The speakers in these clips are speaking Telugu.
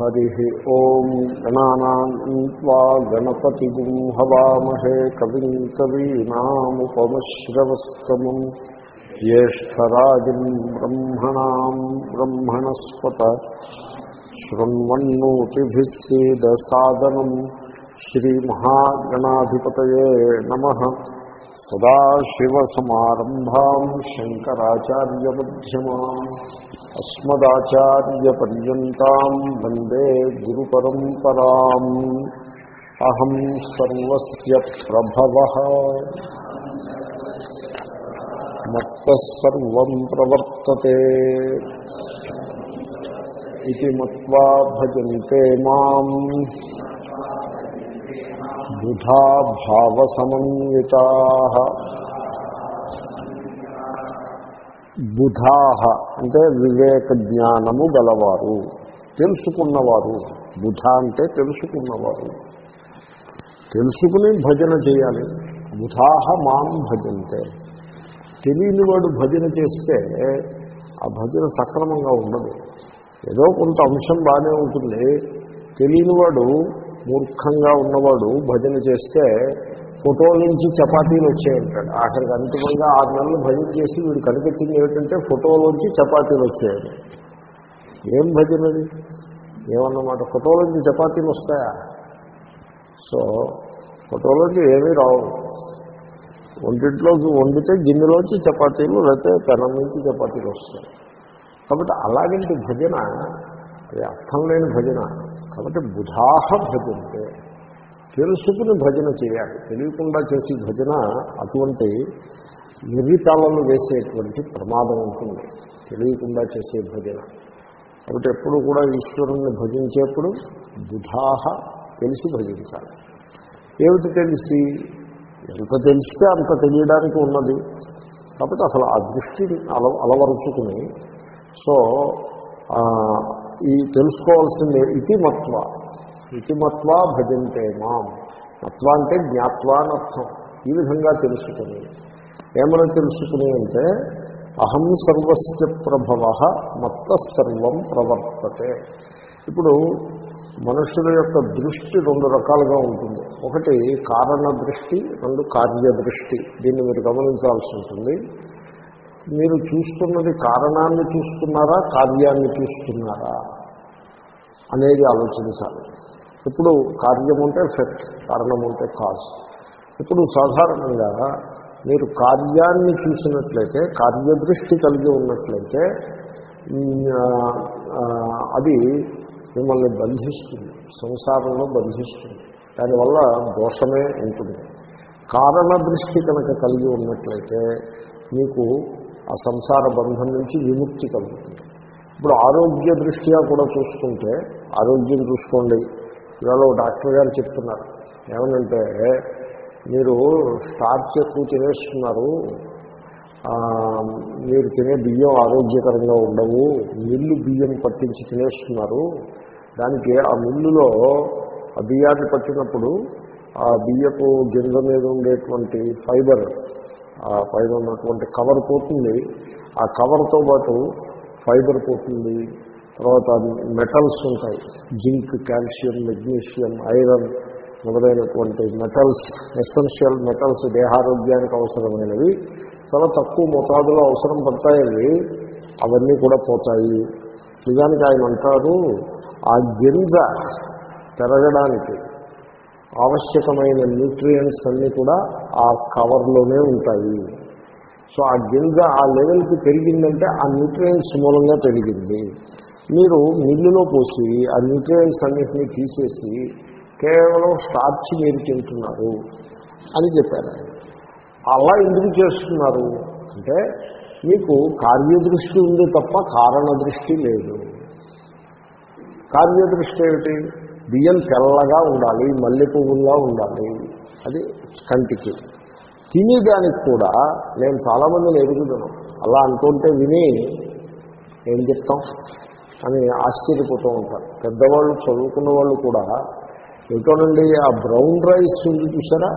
हरिः ॐ गणानान्त्वा गणपतिगुं हवामहे कविम् कवीनामुपमश्रवस्तमम् ज्येष्ठराजम् ब्रह्मणाम् ब्रह्मणस्पत शृण्वन्नोतिभिः सीदसादनम् श्रीमहागणाधिपतये नमः सदाशिवसमारम्भाम् शङ्कराचार्यमध्यमाम् अस्मदाचार्यपर्यन्ताम् वन्दे गुरुपरम्पराम् अहम् सर्वस्य प्रभवः मत्तः सर्वम् प्रवर्तते इति मत्वा भजन्ते माम् बुधा भावसमन्विताः బుధాహ అంటే వివేక జ్ఞానము గలవారు. తెలుసుకున్నవారు. బుధ అంటే తెలుసుకున్నవారు. తెలుసుకుని భజన చేయాలి. బుధాహ మాం భజంతే. తెలియని వాడు భజన చేస్తే ఆ భజన సక్రమంగా ఉండదు. ఏదో కొంత అంశం బాగానే ఉంటుంది. తెలియనివాడు మూర్ఖంగా ఉన్నవాడు భజన చేస్తే ఫోటో నుంచి చపాతీలు వచ్చాయంటాడు. ఆఖరికి అంతిమంగా ఆరు నెలలు భజన చేసి వీడు కనిపెట్టింది ఏమిటంటే ఫోటోలోంచి చపాతీలు వచ్చాయని. ఏం భజనది ఏమన్నమాట? ఫోటోలోంచి చపాతీలు వస్తాయా? సో ఫోటోలోంచి ఏమీ రావు. ఒంటింట్లోకి వండితే గిన్నెలోంచి చపాతీలు లేకపోతే పెనం నుంచి చపాతీలు వస్తాయి. కాబట్టి అలాగంటి భజన అది అర్థం లేని భజన. కాబట్టి బుధాహ భజంతే. తెలుసుకుని భజన చేయాలి. తెలియకుండా చేసే భజన అటువంటి నిర్వితాలను వేసేటువంటి ప్రమాదం ఉంటుంది. తెలియకుండా చేసే భజన. కాబట్టి ఎప్పుడు కూడా ఈశ్వరుణ్ణి భజించేప్పుడు బుధాహ తెలిసి భజించాలి. ఏమిటి తెలిసి? ఎంత తెలిస్తే అంత తెలియడానికి ఉన్నది. కాబట్టి అసలు ఆ దృష్టిని అల అలవరుచుకుని సో ఈ తెలుసుకోవాల్సిందే ఇతిమత్వ. ఇతిమత్వ భజంతే మాం. మత్వ అంటే జ్ఞాత్వ అర్థం. ఈ విధంగా తెలుసుకుని. ఏమని తెలుసుకుని అంటే అహం సర్వస్య ప్రభవ మత్త సర్వం ప్రవర్తతే. ఇప్పుడు మనుషుల యొక్క దృష్టి రెండు రకాలుగా ఉంటుంది. ఒకటి కారణ దృష్టి రెండు కార్యదృష్టి దీన్ని మీరు గమనించాల్సి ఉంటుంది. మీరు చూస్తున్నది కారణాన్ని చూస్తున్నారా కార్యాన్ని చూస్తున్నారా అనేది ఆలోచించాలి. ఇప్పుడు కార్యం ఉంటే ఎఫెక్ట్ కారణం ఉంటే కాజ్. ఇప్పుడు సాధారణంగా మీరు కార్యాన్ని చూసినట్లయితే కార్యదృష్టి కలిగి ఉన్నట్లయితే అది మిమ్మల్ని బంధిస్తుంది సంసారంలో బంధిస్తుంది. దానివల్ల దోషమే ఉంటుంది. కారణ దృష్టి కనుక కలిగి ఉన్నట్లయితే మీకు ఆ సంసార బంధం నుంచి విముక్తి కలుగుతుంది. ఇప్పుడు ఆరోగ్య దృష్ట్యా కూడా చూసుకుంటే ఆరోగ్యం చూసుకోండి. ఇవాళ డాక్టర్ గారు చెప్తున్నారు. ఏమనంటే మీరు స్టార్చ్ ఎక్కువ తినేస్తున్నారు. మీరు తినే బియ్యం ఆరోగ్యకరంగా ఉండవు. మిల్లు బియ్యం పట్టించి తినేస్తున్నారు. దానికి ఆ మిల్లులో ఆ బియ్యాన్ని పట్టినప్పుడు ఆ బియ్యపు గింజ మీద ఉండేటువంటి ఫైబర్ ఆ పైన ఉన్నటువంటి కవర్ పోతుంది. ఆ కవర్తో పాటు ఫైబర్ పోతుంది. తర్వాత మెటల్స్ ఉంటాయి. జింక్ కాల్షియం మెగ్నీషియం ఐరన్ మొదలైనటువంటి మెటల్స్ ఎసెన్షియల్ మెటల్స్ దేహారోగ్యానికి అవసరమైనవి. చాలా తక్కువ మోతాదులో అవసరం పడతాయి. అవన్నీ కూడా పోతాయి. నిజానికి ఆయన అంటారు ఆ గింజ పెరగడానికి ఆవశ్యకమైన న్యూట్రియంట్స్ అన్నీ కూడా ఆ కవర్లోనే ఉంటాయి. సో ఆ గింజ ఆ లెవెల్కి పెరిగిందంటే ఆ న్యూట్రియంట్స్ మూలంగా పెరిగింది. మీరు మిల్లులో పోసి ఆ న్యూట్రియంట్స్ అన్నింటినీ తీసేసి కేవలం స్టార్చ్ మీరు తింటున్నారు అని చెప్పారు. అలా ఎందుకు చేస్తున్నారు? అంటే మీకు కార్యదృష్టి ఉంది తప్ప కారణ దృష్టి లేదు. కార్యదృష్టి ఏమిటి? బియ్యం తెల్లగా ఉండాలి మల్లె పువ్వుల్లా ఉండాలి. అది కంటికి. తినేదానికి కూడా నేను చాలామందిని ఎదుగుతున్నాను. అలా అంటుంటే విని ఏం చెప్తాం? అని ఆశ్చర్యపోతూ ఉంటారు. పెద్దవాళ్ళు చదువుకున్న వాళ్ళు కూడా ఎక్కడండి ఆ బ్రౌన్ రైస్ ఉంది చూసారా?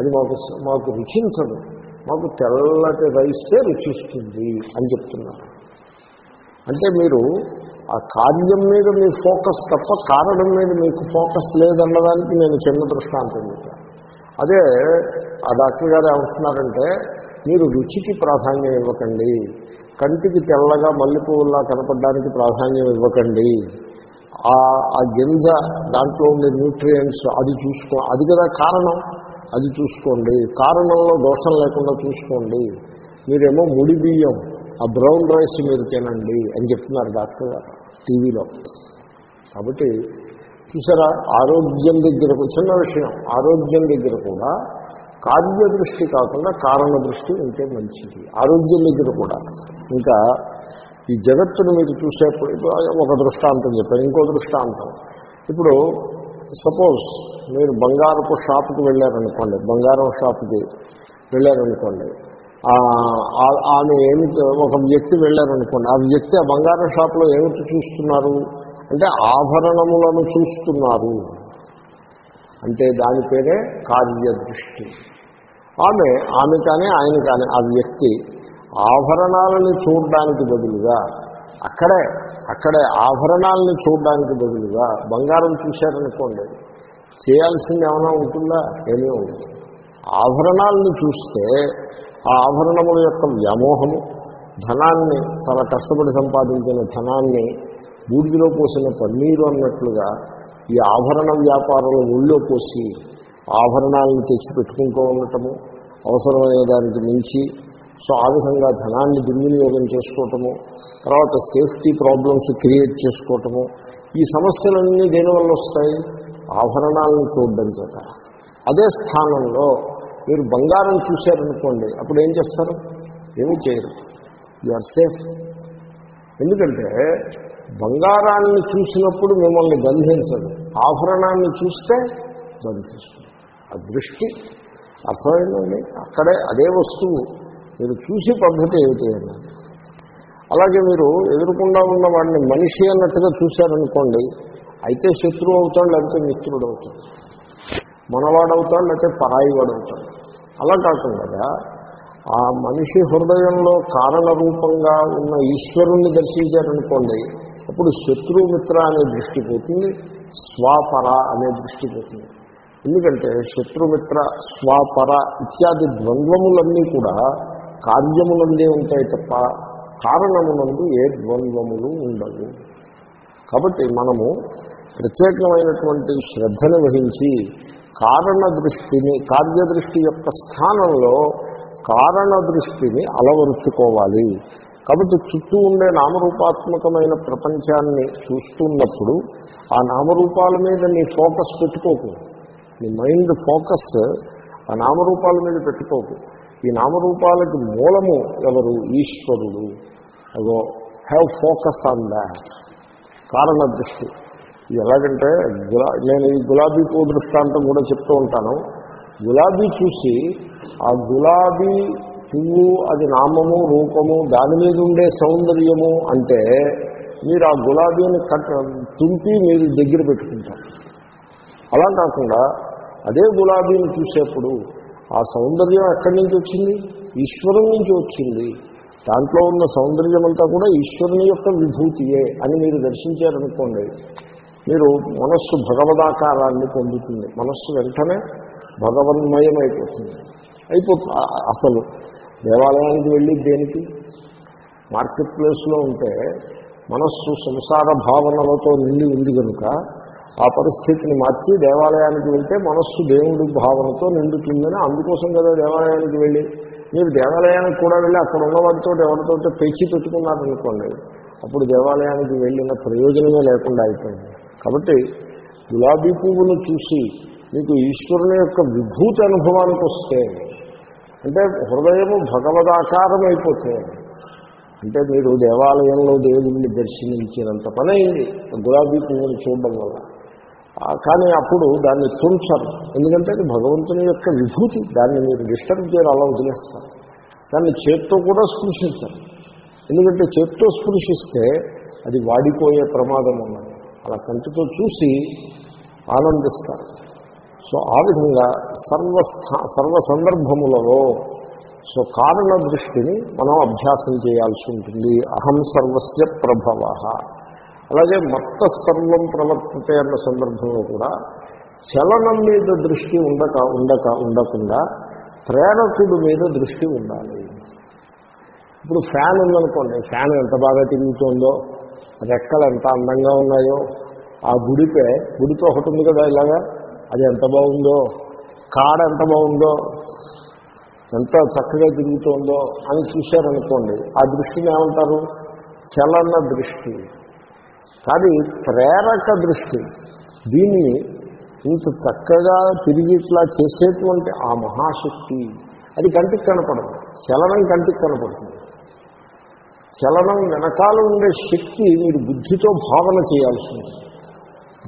అది మాకు మాకు రుచించదు. మాకు తెల్లటి రైసే రుచిస్తుంది అని చెప్తున్నారు. అంటే మీరు ఆ కార్యం మీద మీ ఫోకస్ తప్ప కారణం మీద మీకు ఫోకస్ లేదన్నదానికి నేను చిన్న దృష్టాంతం చెప్పాను. అదే ఆ డాక్టర్ గారు ఏమంటున్నారంటే మీరు రుచికి ప్రాధాన్యం ఇవ్వకండి. కంటికి తెల్లగా మల్లెపూల్లా కనపడడానికి ప్రాధాన్యం ఇవ్వకండి. ఆ ఆ గింజ దాంట్లో ఉండే న్యూట్రియంట్స్ అది చూసుకో అది కదా కారణం. అది చూసుకోండి. కారణంలో దోషం లేకుండా చూసుకోండి. మీరేమో ముడి బియ్యం ఆ బ్రౌన్ రైస్ మీరు తినండి అని చెప్తున్నారు డాక్టర్ గారు టీవీలో. కాబట్టి చూసారా ఆరోగ్యం దగ్గర చిన్న విషయం. ఆరోగ్యం దగ్గర కూడా కార్యదృష్టి కాకుండా కారణ దృష్టి ఉంటే మంచిది. ఆరోగ్యం దగ్గర కూడా. ఇంకా ఈ జగత్తును మీరు చూసేప్పుడు ఒక దృష్టాంతం చెప్పారు ఇంకో దృష్టాంతం. ఇప్పుడు సపోజ్ మీరు బంగారపు షాప్కి వెళ్ళారనుకోండి బంగారం షాపుకి వెళ్ళారనుకోండి ఆమె ఏమి ఒక వ్యక్తి వెళ్ళారనుకోండి ఆ వ్యక్తి ఆ బంగారం షాప్లో ఏమిటి చూస్తున్నారు? అంటే ఆభరణములను చూస్తున్నారు. అంటే దాని పేరే కార్యదృష్టి. ఆమె ఆమె కానీ ఆయన కానీ ఆ వ్యక్తి ఆభరణాలను చూడడానికి బదులుగా అక్కడే అక్కడే ఆభరణాలను చూడడానికి బదులుగా బంగారం చూశారనుకోండి చేయాల్సింది ఏమైనా ఉంటుందా? ఏమీ ఉండదు. ఆభరణాలను చూస్తే ఆ ఆభరణముల యొక్క వ్యామోహము ధనాన్ని చాలా కష్టపడి సంపాదించిన ధనాన్ని బూడిదిలో పోసిన పన్నీరు అన్నట్లుగా ఈ ఆభరణ వ్యాపారంలో ఒళ్ళో పోసి ఆభరణాలను తెచ్చి పెట్టుకుంటూ ఉండటము అవసరమైన దానికి మించి సో ఆ విధంగా ధనాన్ని దుర్వినియోగం చేసుకోవటము తర్వాత సేఫ్టీ ప్రాబ్లమ్స్ క్రియేట్ చేసుకోవటము ఈ సమస్యలన్నీ దేనివల్ల వస్తాయి? ఆభరణాలను చూడడం చేత. అదే స్థానంలో మీరు బంగారం చూశారనుకోండి అప్పుడు ఏం చేస్తారు? ఏమీ చేయరు. You are safe. ఎందుకంటే బంగారాన్ని చూసినప్పుడు మిమ్మల్ని బంధించదు ఆభరణాన్ని చూస్తే బంధిస్తుంది. ఆ దృష్టి అర్థమైందండి అక్కడే అదే వస్తువు. మీరు చూసే పద్ధతి ఏమిటి అన్నది అలాగే మీరు ఎదురుకుండా ఉన్న వాడిని మనిషి అన్నట్టుగా చూశారనుకోండి అయితే శత్రువు అవుతాడు లేకపోతే మిత్రుడు అవుతాడు. మనవాడవుతాడు లేకపోతే పరాయి వాడు అవుతాడు అలా కాకుండా ఆ మనిషి హృదయంలో కారణ రూపంగా ఉన్న ఈశ్వరుణ్ణి దర్శించారనుకోండి అప్పుడు శత్రుమిత్ర అనే దృష్టి పోతుంది స్వాపర అనే దృష్టి పోతుంది. ఎందుకంటే శత్రుమిత్ర స్వాపర ఇత్యాది ద్వంద్వములన్నీ కూడా కార్యములందే ఉంటాయి తప్ప కారణమునందు ఏ ద్వంద్వములు ఉండవు. కాబట్టి మనము ప్రత్యేకమైనటువంటి శ్రద్ధను వహించి కారణ దృష్టిని కార్యదృష్టి యొక్క స్థానంలో కారణ దృష్టిని అలవరుచుకోవాలి. కాబట్టి చుట్టూ ఉండే నామరూపాత్మకమైన ప్రపంచాన్ని చూస్తున్నప్పుడు ఆ నామరూపాల మీద నీ ఫోకస్ పెట్టుకోకూడదు. నీ మైండ్ ఫోకస్ ఆ నామరూపాల మీద పెట్టుకోకు. ఈ నామరూపాలకి మూలము ఎవరు? ఈశ్వరుడు. అగో హ్యావ్ ఫోకస్ ఆన్ దాట్ కారణ దృష్టి. ఎలాగంటే గులా నేను ఈ గులాబీ పువ్వు దృష్టాంతం కూడా చెప్తూ ఉంటాను. గులాబీ చూసి ఆ గులాబీ పువ్వు అది నామము రూపము దాని మీద ఉండే సౌందర్యము అంటే మీరు ఆ గులాబీని కట్ తుంపి మీరు దగ్గర పెట్టుకుంటారు. అలా కాకుండా అదే గులాబీని చూసేప్పుడు ఆ సౌందర్యం ఎక్కడి నుంచి వచ్చింది? ఈశ్వరం నుంచి వచ్చింది. దాంట్లో ఉన్న సౌందర్యం అంతా కూడా ఈశ్వరుని యొక్క విభూతియే అని మీరు దర్శించారనుకోండి మీరు మనస్సు భగవదాకారాన్ని పొందుతుంది. మనస్సు వెంటనే భగవన్మయం అయిపోతుంది అయిపోతుంది అసలు దేవాలయానికి వెళ్ళి దేనికి? మార్కెట్ ప్లేస్లో ఉంటే మనస్సు సంసార భావనలతో నిండి ఉంది కనుక ఆ పరిస్థితిని మార్చి దేవాలయానికి వెళ్తే మనస్సు దేవుడి భావనతో నిండుతుందని అందుకోసం కదా దేవాలయానికి వెళ్ళి. మీరు దేవాలయానికి కూడా వెళ్ళి అక్కడ ఉన్నవాడితో ఎవరితో పెంచి పెట్టుకున్నారనుకోండి అప్పుడు దేవాలయానికి వెళ్ళిన ప్రయోజనమే లేకుండా అయిపోయింది. కాబట్టి గులాబీ పువ్వును చూసి మీకు ఈశ్వరుని యొక్క విభూతి అనుభవానికి వస్తే అంటే హృదయము భగవదాకారం అయిపోతే అంటే మీరు దేవాలయంలో దేవుడిని దర్శించినంత పని అయింది గులాబీ పువ్వును చూడడం వల్ల కానీ అప్పుడు దాన్ని తుంచరు. ఎందుకంటే అది భగవంతుని యొక్క విభూతి. దాన్ని మీరు డిస్టర్బ్ చేయరు అలా వదిలేస్తారు. దాన్ని చేత్తో కూడా స్పృశించరు. ఎందుకంటే చేత్తో స్పృశిస్తే అది వాడిపోయే ప్రమాదం ఉన్నది. అలా కంటితో చూసి ఆనందిస్తారు. సో ఆ విధంగా సర్వస్థా సర్వ సందర్భములలో సో కారణ దృష్టిని మనం అభ్యాసం చేయాల్సి ఉంటుంది. అహం సర్వస్య ప్రభవ. అలాగే మత్త సర్వం ప్రవర్తతే అన్న సందర్భంలో కూడా చలనం మీద దృష్టి ఉండక ఉండక ఉండకుండా ప్రేరకుడు మీద దృష్టి ఉండాలి. ఇప్పుడు ఫ్యాన్ ఉందనుకోండి ఫ్యాన్ ఎంత బాగా తిరుగుతుందో రెక్కలు ఎంత అందంగా ఉన్నాయో ఆ గుడిపే గుడితో ఒకటి ఉంది కదా ఇలాగా అది ఎంత బాగుందో కాడ ఎంత బాగుందో ఎంత చక్కగా తిరుగుతుందో అని చూశారనుకోండి ఆ దృష్టిని ఏమంటారు? చలన దృష్టి. కానీ ప్రేరక దృష్టి దీన్ని ఇంత చక్కగా తిరిగి ఇట్లా చేసేటువంటి ఆ మహాశక్తి అది కంటికి కనపడదు. చలనం కంటికి కనపడుతుంది. చలనం వెనకాల ఉండే శక్తి మీరు బుద్ధితో భావన చేయాల్సింది.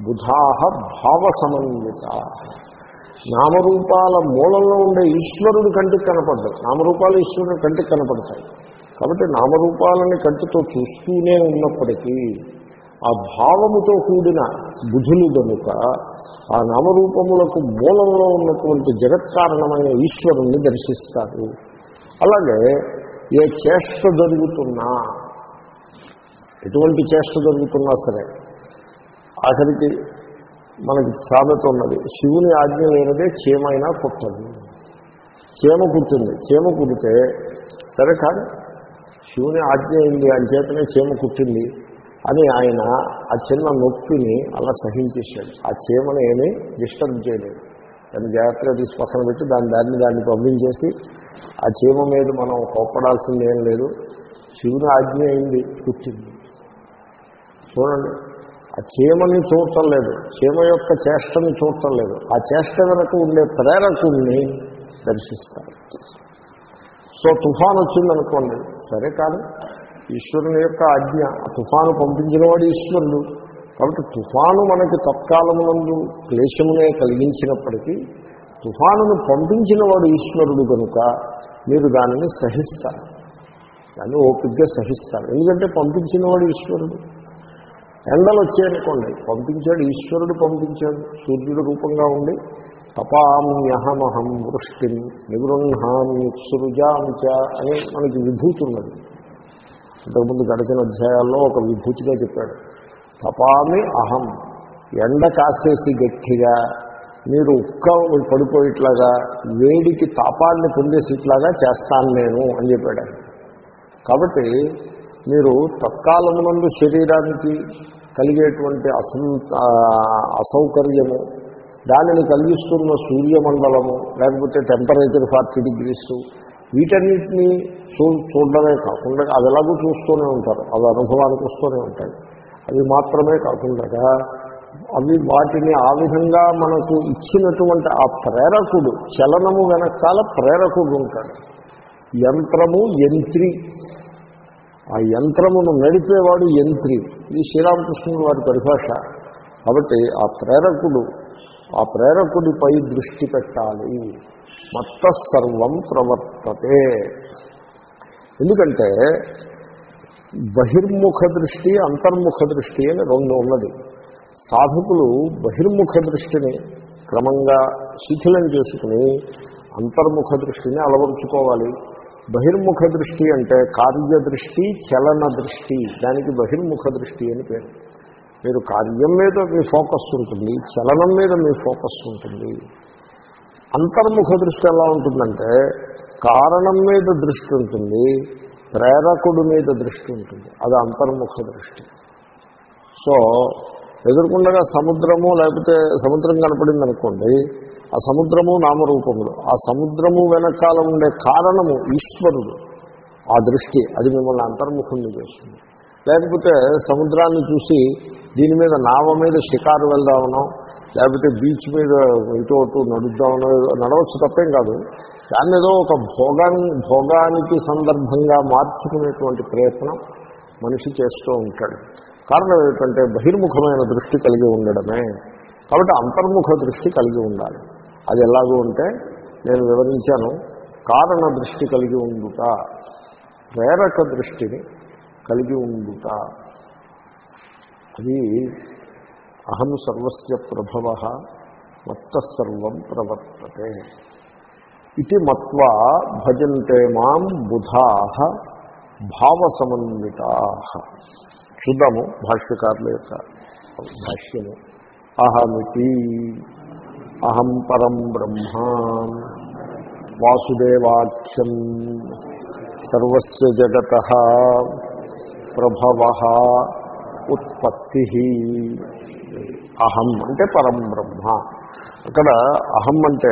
బుధాహ భావ సమన్విత నామరూపాల మూలంలో ఉండే ఈశ్వరుడు కంటికి కనపడ్డాడు నామరూపాలు ఈశ్వరుడు కంటికి కనపడతాయి. కాబట్టి నామరూపాలని కంటితో చూస్తూనే ఉన్నప్పటికీ ఆ భావముతో కూడిన బుధులు కనుక ఆ నామరూపములకు మూలంలో ఉన్నటువంటి జగత్కారణమైన ఈశ్వరుణ్ణి దర్శిస్తారు. అలాగే ఏ చేష్ట జరుగుతున్నా ఎటువంటి చేష్ట జరుగుతున్నా సరే ఆఖరికి మనకి సామెత ఉన్నది శివుని ఆజ్ఞ లేనిదే చీమైనా కుట్టదు చీమ కుట్టింది చీమ కుడితే సరే కానీ శివుని ఆజ్ఞ అయింది అంచేతనే చీమ కుట్టింది అని ఆయన ఆ చిన్న నొప్పిని అలా సహించేశాడు. ఆ చీమను ఏమీ డిస్టర్బ్ చేయలేదు. దాన్ని జాగ్రత్తగా తీసి పక్కన పెట్టి దాని దాన్ని దాన్ని పంపించేసి ఆ చీమ మీద మనం కోప్పడాల్సింది ఏం లేదు. శివుని ఆజ్ఞ అయింది పుట్టింది. చూడండి ఆ చీమని చూడటం లేదు. చీమ యొక్క చేష్టని చూడటం లేదు. ఆ చేష్ట వెనక ఉండే ప్రేరకుణ్ణి దర్శిస్తారు. సో తుఫాన్ వచ్చిందనుకోండి సరే కానీ ఈశ్వరుని యొక్క ఆజ్ఞ. తుఫాను తుఫాను పంపించినవాడు ఈశ్వరుడు. కాబట్టి తుఫాను మనకి తత్కాలమునందు క్లేశమునే కలిగించినప్పటికీ తుఫానును పంపించిన వాడు ఈశ్వరుడు కనుక మీరు దానిని సహిస్తారు. దాన్ని ఓపిక్గా సహిస్తారు. ఎందుకంటే పంపించినవాడు ఈశ్వరుడు. ఎండలు వచ్చాయనుకోండి పంపించాడు ఈశ్వరుడు పంపించాడు సూర్యుడు రూపంగా ఉండి తపామ్యహమహం వృష్టిం నిగృహామ్యుత్సృజాం చ అని మనకి విభూతున్నది ఇంతకుముందు గడిచిన అధ్యాయాల్లో ఒక విభూతిగా చెప్పాడు. తపామి అహం. ఎండ కాసేసి గట్టిగా మీరు ఉక్క పడిపోయేట్లాగా వేడికి తాపాన్ని పొందేసేట్లాగా చేస్తాను నేను అని చెప్పాడు కాబట్టి మీరు తత్కాలమునందు శరీరానికి కలిగేటువంటి అసం అసౌకర్యము దానిని కలిగిస్తున్న సూర్యమండలము లేకపోతే టెంపరేచర్ ఫార్టీ డిగ్రీస్ వీటన్నిటినీ చూ చూడడమే కాకుండా అది ఎలాగో చూస్తూనే ఉంటారు. అవి అనుభవానికి వస్తూనే ఉంటాయి. అవి మాత్రమే కాకుండా అవి వాటిని ఆ విధంగా మనకు ఇచ్చినటువంటి ఆ ప్రేరకుడు చలనము వెనకాల ప్రేరకుడు ఉంటాడు. యంత్రము యంత్రి. ఆ యంత్రమును నడిపేవాడు యంత్రి. ఇది శ్రీరామకృష్ణుడు వారి పరిభాష. కాబట్టి ఆ ప్రేరకుడు ఆ ప్రేరకుడిపై దృష్టి పెట్టాలి. మత్త సర్వం ప్రవర్తతే. ఎందుకంటే బహిర్ముఖ దృష్టి అంతర్ముఖ దృష్టి అని రెండు ఉన్నది. సాధకులు బహిర్ముఖ దృష్టిని క్రమంగా శిథిలం చేసుకుని అంతర్ముఖ దృష్టిని అలవరుచుకోవాలి. బహిర్ముఖ దృష్టి అంటే కార్యదృష్టి చలన దృష్టి. దానికి బహిర్ముఖ దృష్టి అని పేరు. మీరు కార్యం మీద మీ ఫోకస్ ఉంటుంది చలనం మీద మీ ఫోకస్ ఉంటుంది. అంతర్ముఖ దృష్టి ఎలా ఉంటుందంటే కారణం మీద దృష్టి ఉంటుంది ప్రేరకుడు మీద దృష్టి ఉంటుంది. అది అంతర్ముఖ దృష్టి సో ఎదుర్కొండగా సముద్రము లేకపోతే సముద్రం కనపడింది అనుకోండి ఆ సముద్రము నామరూపములు. ఆ సముద్రము వెనకాల ఉండే కారణము ఈశ్వరుడు. ఆ దృష్టి అది మిమ్మల్ని అంతర్ముఖుణ్ణి చేస్తుంది. లేకపోతే సముద్రాన్ని చూసి దీని మీద నావ మీద షికారు వెళ్దామనో లేకపోతే బీచ్ మీద ఇటు అటు నడుద్దామనో నడవచ్చు తప్పేం కాదు. దాన్ని ఏదో ఒక భోగాన్ భోగానికి సందర్భంగా మార్చుకునేటువంటి ప్రయత్నం మనిషి చేస్తూ ఉంటాడు. కారణం ఏమిటంటే బహిర్ముఖమైన దృష్టి కలిగి ఉండడమే. కాబట్టి అంతర్ముఖ దృష్టి కలిగి ఉండాలి. అది ఎలాగూ ఉంటే నేను వివరించాను కారణ దృష్టి కలిగి ఉండుట ప్రేరక దృష్టిని కలిగి ఉండుట. అది అహం సర్వస్య ప్రభవ మత్త సర్వం ప్రవర్తతే. ఇది మత్వా భజంతే మాం బుధా భావసమన్వితా. చూద్దాము భాష్యకారుల యొక్క భాష్యము. అహమితి అహం పరం బ్రహ్మ వాసుదేవాఖ్యం సర్వస్వ జగత. ప్రభవ ఉత్పత్తి అహం అంటే పరం బ్రహ్మ. అక్కడ అహం అంటే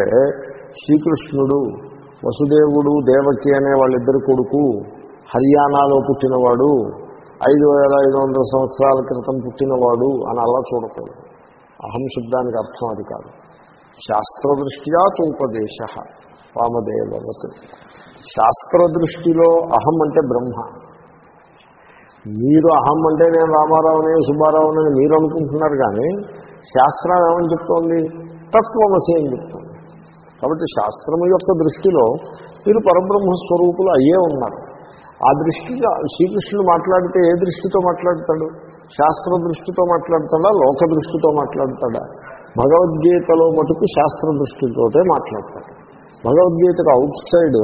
శ్రీకృష్ణుడు వసుదేవుడు దేవకి అనే వాళ్ళిద్దరు కొడుకు హర్యానాలో పుట్టినవాడు ఐదు వేల ఐదు వందల సంవత్సరాల క్రితం పుట్టినవాడు అని అలా చూడకూడదు. అహం శబ్దానికి అర్థం అది కాదు. శాస్త్రదృష్ట్యా తూపదేశ వామదేవవత్. శాస్త్రదృష్టిలో అహం అంటే బ్రహ్మ. మీరు అహం అంటే నేను రామారావుని సుబ్బారావుని అని మీరు అనుకుంటున్నారు కానీ శాస్త్రం ఏమని చెప్తోంది? తత్వమసి అని చెప్తోంది. కాబట్టి శాస్త్రము యొక్క దృష్టిలో మీరు పరబ్రహ్మ స్వరూపులు అయ్యే ఉన్నారు. ఆ దృష్టిగా శ్రీకృష్ణుడు మాట్లాడితే ఏ దృష్టితో మాట్లాడతాడు? శాస్త్ర దృష్టితో మాట్లాడతాడా? లోక దృష్టితో మాట్లాడతాడా? భగవద్గీతలో మటుకు శాస్త్ర దృష్టితోటే మాట్లాడతాడు. భగవద్గీతకు అవుట్ సైడ్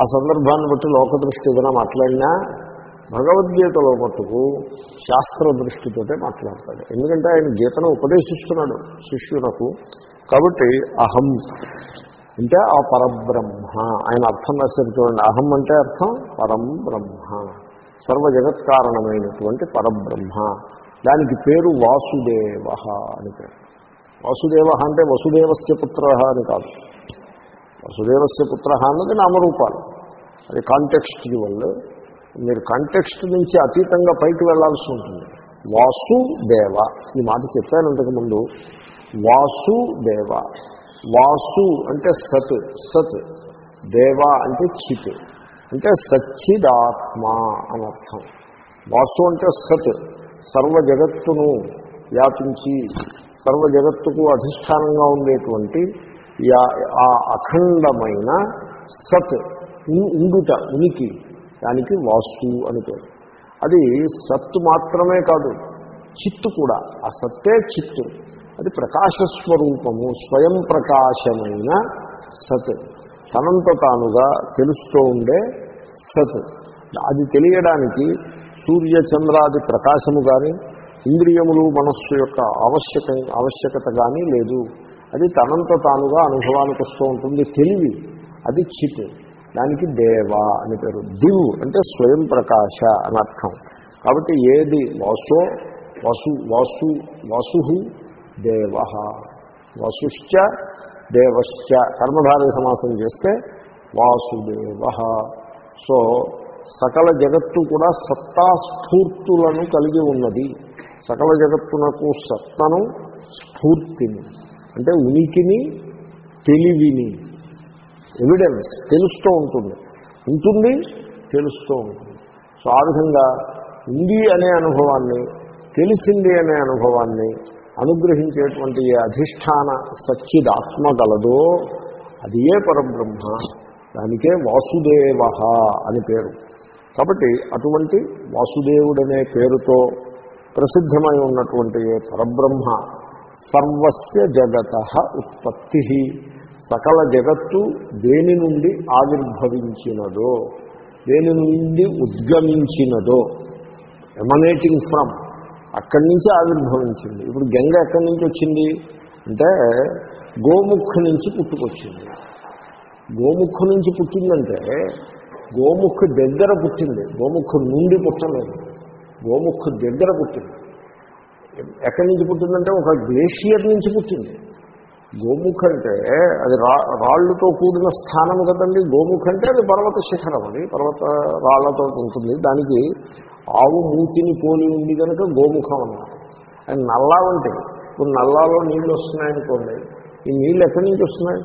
ఆ సందర్భాన్ని బట్టి లోక దృష్టి ఏదైనా మాట్లాడినా భగవద్గీతలో మట్టుకు శాస్త్ర దృష్టితోటే మాట్లాడతాడు. ఎందుకంటే ఆయన గీతను ఉపదేశిస్తున్నాడు శిష్యునకు. కాబట్టి అహం అంటే ఆ పరబ్రహ్మ. ఆయన అర్థం రాశారు చూడండి. అహం అంటే అర్థం పరం బ్రహ్మ. సర్వ జగత్కారణమైనటువంటి పరబ్రహ్మ. దానికి పేరు వాసుదేవ అని పేరు. వాసుదేవ అంటే వసుదేవస్య పుత్ర అని కాదు. వసుదేవస్య పుత్ర అన్నది నామరూపాలు. అది కాంటెక్స్చువల్ మీరు కాంటెక్స్ట్ నుంచి అతీతంగా పైకి వెళ్ళాల్సి ఉంటుంది. వాసుదేవ. ఈ మాట చెప్పాను ఇంతకుముందు. వాసుదేవ. వాసు అంటే సత్ సత్. దేవ అంటే చిత్. అంటే సచ్చిదాత్మ అని అర్థం. వాసు అంటే సత్. సర్వ జగత్తును వ్యాపించి సర్వ జగత్తుకు అధిష్టానంగా ఉండేటువంటి ఆ అఖండమైన సత్. ఉండుట ఉనికి. దానికి వాసు అని పేరు. అది సత్తు మాత్రమే కాదు చిత్తు కూడా. ఆ సత్తే చిత్తు. అది ప్రకాశస్వరూపము స్వయం ప్రకాశమైన సత్. తనంత తానుగా తెలుస్తూ ఉండే సత్. అది తెలియడానికి సూర్య చంద్రాది ప్రకాశము కానీ ఇంద్రియములు మనస్సు యొక్క ఆవశ్యక ఆవశ్యకత కానీ లేదు. అది తనంత తానుగా అనుభవానికి వస్తూ ఉంటుంది. తెలివి. అది చిత్. దానికి దేవ అని పేరు. దివ్ అంటే స్వయం ప్రకాశ అని అర్థం. కాబట్టి ఏది వాసో వసు వాసు వాసు దేవ. వసుశ్చ దేవశ్చ. కర్మధారయ సమాసం చేస్తే వాసుదేవ. సో సకల జగత్తు కూడా సత్తాస్ఫూర్తులను కలిగి ఉన్నది. సకల జగత్తునకు సత్తను స్ఫూర్తిని. అంటే ఉనికిని తెలివిని. ఎవిడెన్స్ తెలుస్తూ ఉంటుంది. ఉంటుంది తెలుస్తూ ఉంటుంది. సో ఆ విధంగా ఉంది అనే అనుభవాన్ని తెలిసింది అనే అనుభవాన్ని అనుగ్రహించేటువంటి ఏ అధిష్టాన సచ్చిదాత్మ గలదో అది ఏ పరబ్రహ్మ దానికే వాసుదేవ అని పేరు. కాబట్టి అటువంటి వాసుదేవుడనే పేరుతో ప్రసిద్ధమై ఉన్నటువంటి ఏ పరబ్రహ్మ సర్వస్య జగత ఉత్పత్తి. సకల జగత్తు దేని నుండి ఆవిర్భవించినదో దేని నుండి ఉద్గమించినదో ఎమనేటింగ్ ఫ్రమ్ అక్కడి నుంచి ఆవిర్భవించింది. ఇప్పుడు గంగ ఎక్కడి నుంచి వచ్చింది? అంటే గోముఖ నుంచి పుట్టుకొచ్చింది. గోముఖ నుంచి పుట్టిందంటే గోముఖ దగ్గర పుట్టింది. గోముఖ నుండి పుట్టలేదు. గోముఖ దగ్గర పుట్టింది. ఎక్కడి నుంచి పుట్టిందంటే ఒక గ్లేషియర్ నుంచి పుట్టింది. గోముఖ అంటే అది రా రాళ్ళతో కూడిన స్థానం కదండి. గోముఖ అంటే అది పర్వత శిఖరం అది పర్వత రాళ్ళతో ఉంటుంది. దానికి ఆవు మూతిని పోలి ఉంది కనుక గోముఖం అన్నారు. అది నల్లా వంటి ఇప్పుడు నల్లాలో నీళ్ళు వస్తున్నాయనుకోండి ఈ నీళ్ళు ఎక్కడి నుంచి వస్తున్నాయి?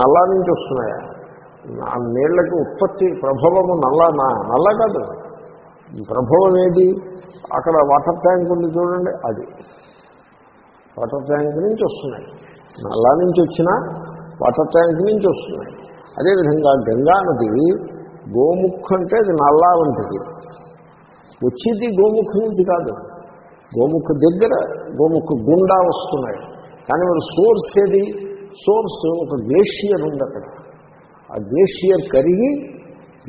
నల్లా నుంచి వస్తున్నాయా? ఆ నీళ్ళకి ఉత్పత్తి ప్రభావము నల్లానా నల్ల కాదు. ప్రభావం ఏది? అక్కడ వాటర్ ట్యాంక్ ఉంది చూడండి. అది. వాటర్ ట్యాంక్ నుంచి వస్తున్నాయి. నల్లా నుంచి వచ్చినా వాటర్ ట్యాంక్ నుంచి వస్తున్నాయి. అదేవిధంగా గంగా నది గోముఖ అంటే అది నల్లా వంటిది. వచ్చేది గోముఖ నుంచి కాదు. గోముఖ దగ్గర గోముఖ గుండా వస్తున్నాయి. కానీ మరి సోర్స్ ఏది? సోర్స్ ఒక గ్లేషియర్ ఉంది అక్కడ. ఆ గ్లేషియర్ కరిగి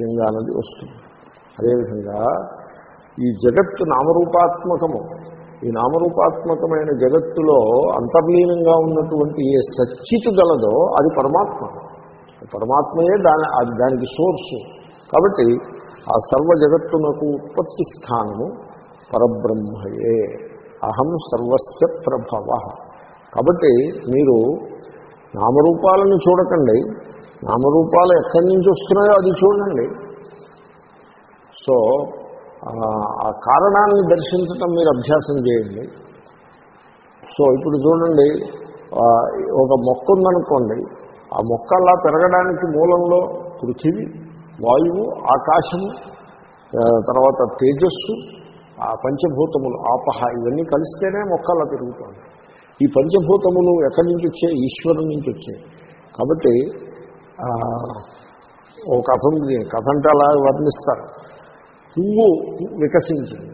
గంగా నది వస్తుంది. అదేవిధంగా ఈ జగత్తు నామరూపాత్మకము. ఈ నామరూపాత్మకమైన జగత్తులో అంతర్లీనంగా ఉన్నటువంటి ఏ సచ్చితు గలదో అది పరమాత్మ. పరమాత్మయే దాని అది దానికి సోర్సు. కాబట్టి ఆ సర్వ జగత్తునకు ఉత్పత్తి స్థానము పరబ్రహ్మయే. అహం సర్వస్య ప్రభవ. కాబట్టి మీరు నామరూపాలను చూడకండి. నామరూపాలు ఎక్కడి నుంచి వస్తున్నాయో అది చూడండి. సో ఆ కారణాన్ని దర్శించటం మీరు అభ్యాసం చేయండి. సో ఇప్పుడు చూడండి ఒక మొక్క ఉందనుకోండి ఆ మొక్క అలా పెరగడానికి మూలంలో పృథివీ వాయువు ఆకాశము తర్వాత తేజస్సు ఆ పంచభూతములు ఆపహ ఇవన్నీ కలిస్తేనే మొక్క అలా పెరుగుతుంది ఈ పంచభూతములు ఎక్కడి నుంచి వచ్చాయి? ఈశ్వరుని నుంచి వచ్చాయి. కాబట్టి ఓ కథ ఉంది కథ అంటే అలా వర్ణిస్తారు. పువ్వు వికసించింది.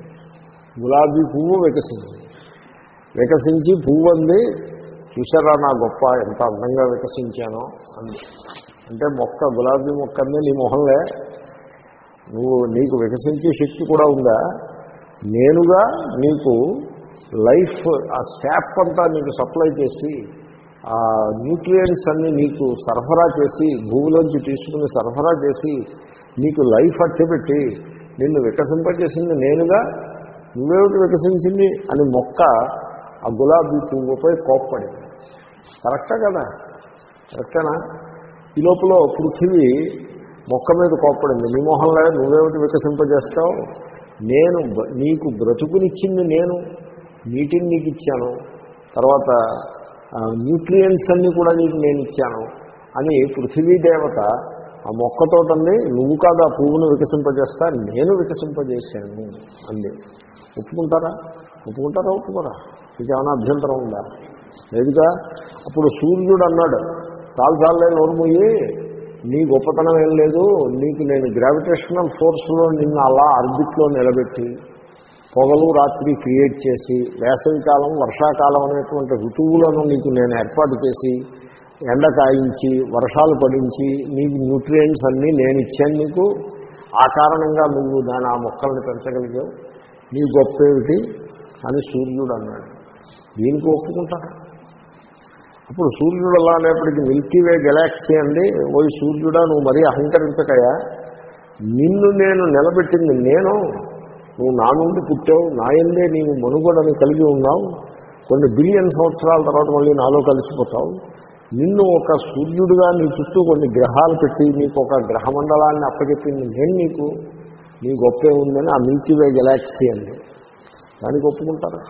గులాబీ పువ్వు వికసించింది. వికసించి పువ్వు అంది చూసారా నా గొప్ప ఎంత అందంగా వికసించానో అంది. అంటే మొక్క గులాబీ మొక్క అంది నీ మొహంలే నువ్వు నీకు వికసించే శక్తి కూడా ఉందా? నేనుగా నీకు లైఫ్ ఆ శాప్ అంతా నీకు సప్లై చేసి ఆ న్యూట్రియంట్స్ అన్ని నీకు సరఫరా చేసి భూమిలోంచి తీసుకుని సరఫరా చేసి నీకు లైఫ్ అట్టబెట్టి నిన్ను వికసింపజేసింది నేనుగా నువ్వేమిటి వికసించింది అని మొక్క ఆ గులాబీ పువ్వుపై కోప్పడింది. కరెక్టా కదా? కరెక్టేనా? ఈ లోపల పృథివీ మొక్క మీద కోప్పడింది. నీ మొహంలో నువ్వేమిటి వికసింపజేస్తావు? నేను నీకు బ్రతుకునిచ్చింది నేను నీటిని నీకు ఇచ్చాను తర్వాత న్యూట్రియన్స్ అన్నీ కూడా నీకు నేను ఇచ్చాను అని పృథివీ దేవత ఆ మొక్కతోటండి నువ్వు కాదు ఆ పువ్వును వికసింపజేస్తా నేను వికసింపజేశాను అంది. ఒప్పుకుంటారా? ఒప్పుకుంటారా? ఒప్పుకోరా. ఏమైనా అభ్యంతరం ఉందా? లేదుగా. అప్పుడు సూర్యుడు అన్నాడు చాలాసార్లే నోరుమోయి నీ గొప్పతనం ఏం లేదు నీకు నేను గ్రావిటేషనల్ ఫోర్స్లో నిన్ను అలా ఆర్బిట్లో నిలబెట్టి పొగలు రాత్రి క్రియేట్ చేసి వేసవికాలం వర్షాకాలం అనేటువంటి ఋతువులను నీకు నేను ఏర్పాటు చేసి ఎండ కాయించి వర్షాలు పడించి నీకు న్యూట్రియంట్స్ అన్నీ నేను ఇచ్చాను నీకు ఆ కారణంగా నువ్వు దాని ఆ మొక్కల్ని పెంచగలిగావు. నీ గొప్ప ఏమిటి? అని సూర్యుడు అన్నాడు. దీనికి ఒప్పుకుంటాడు అప్పుడు సూర్యుడు అలా అనేప్పటికీ మిల్కీవే గెలాక్సీ అండి. ఓ సూర్యుడా నువ్వు మరీ అహంకరించకయా? నిన్ను నేను నిలబెట్టింది నేను. నువ్వు నా నుండి పుట్టావు నా ఎందే నీవు మనుగడని కలిగి ఉన్నావు. కొన్ని బిలియన్ సంవత్సరాల తర్వాత మళ్ళీ నాలో కలిసిపోతావు. నిన్ను ఒక సూర్యుడుగా నీ చుట్టూ కొన్ని గ్రహాలు పెట్టి నీకు ఒక గ్రహమండలాన్ని అప్పచెప్పింది నేను నీకు. నీ గొప్పే ఉందని ఆ మిల్కీవే గెలాక్సీ అండి దానికి ఒప్పుకుంటారా.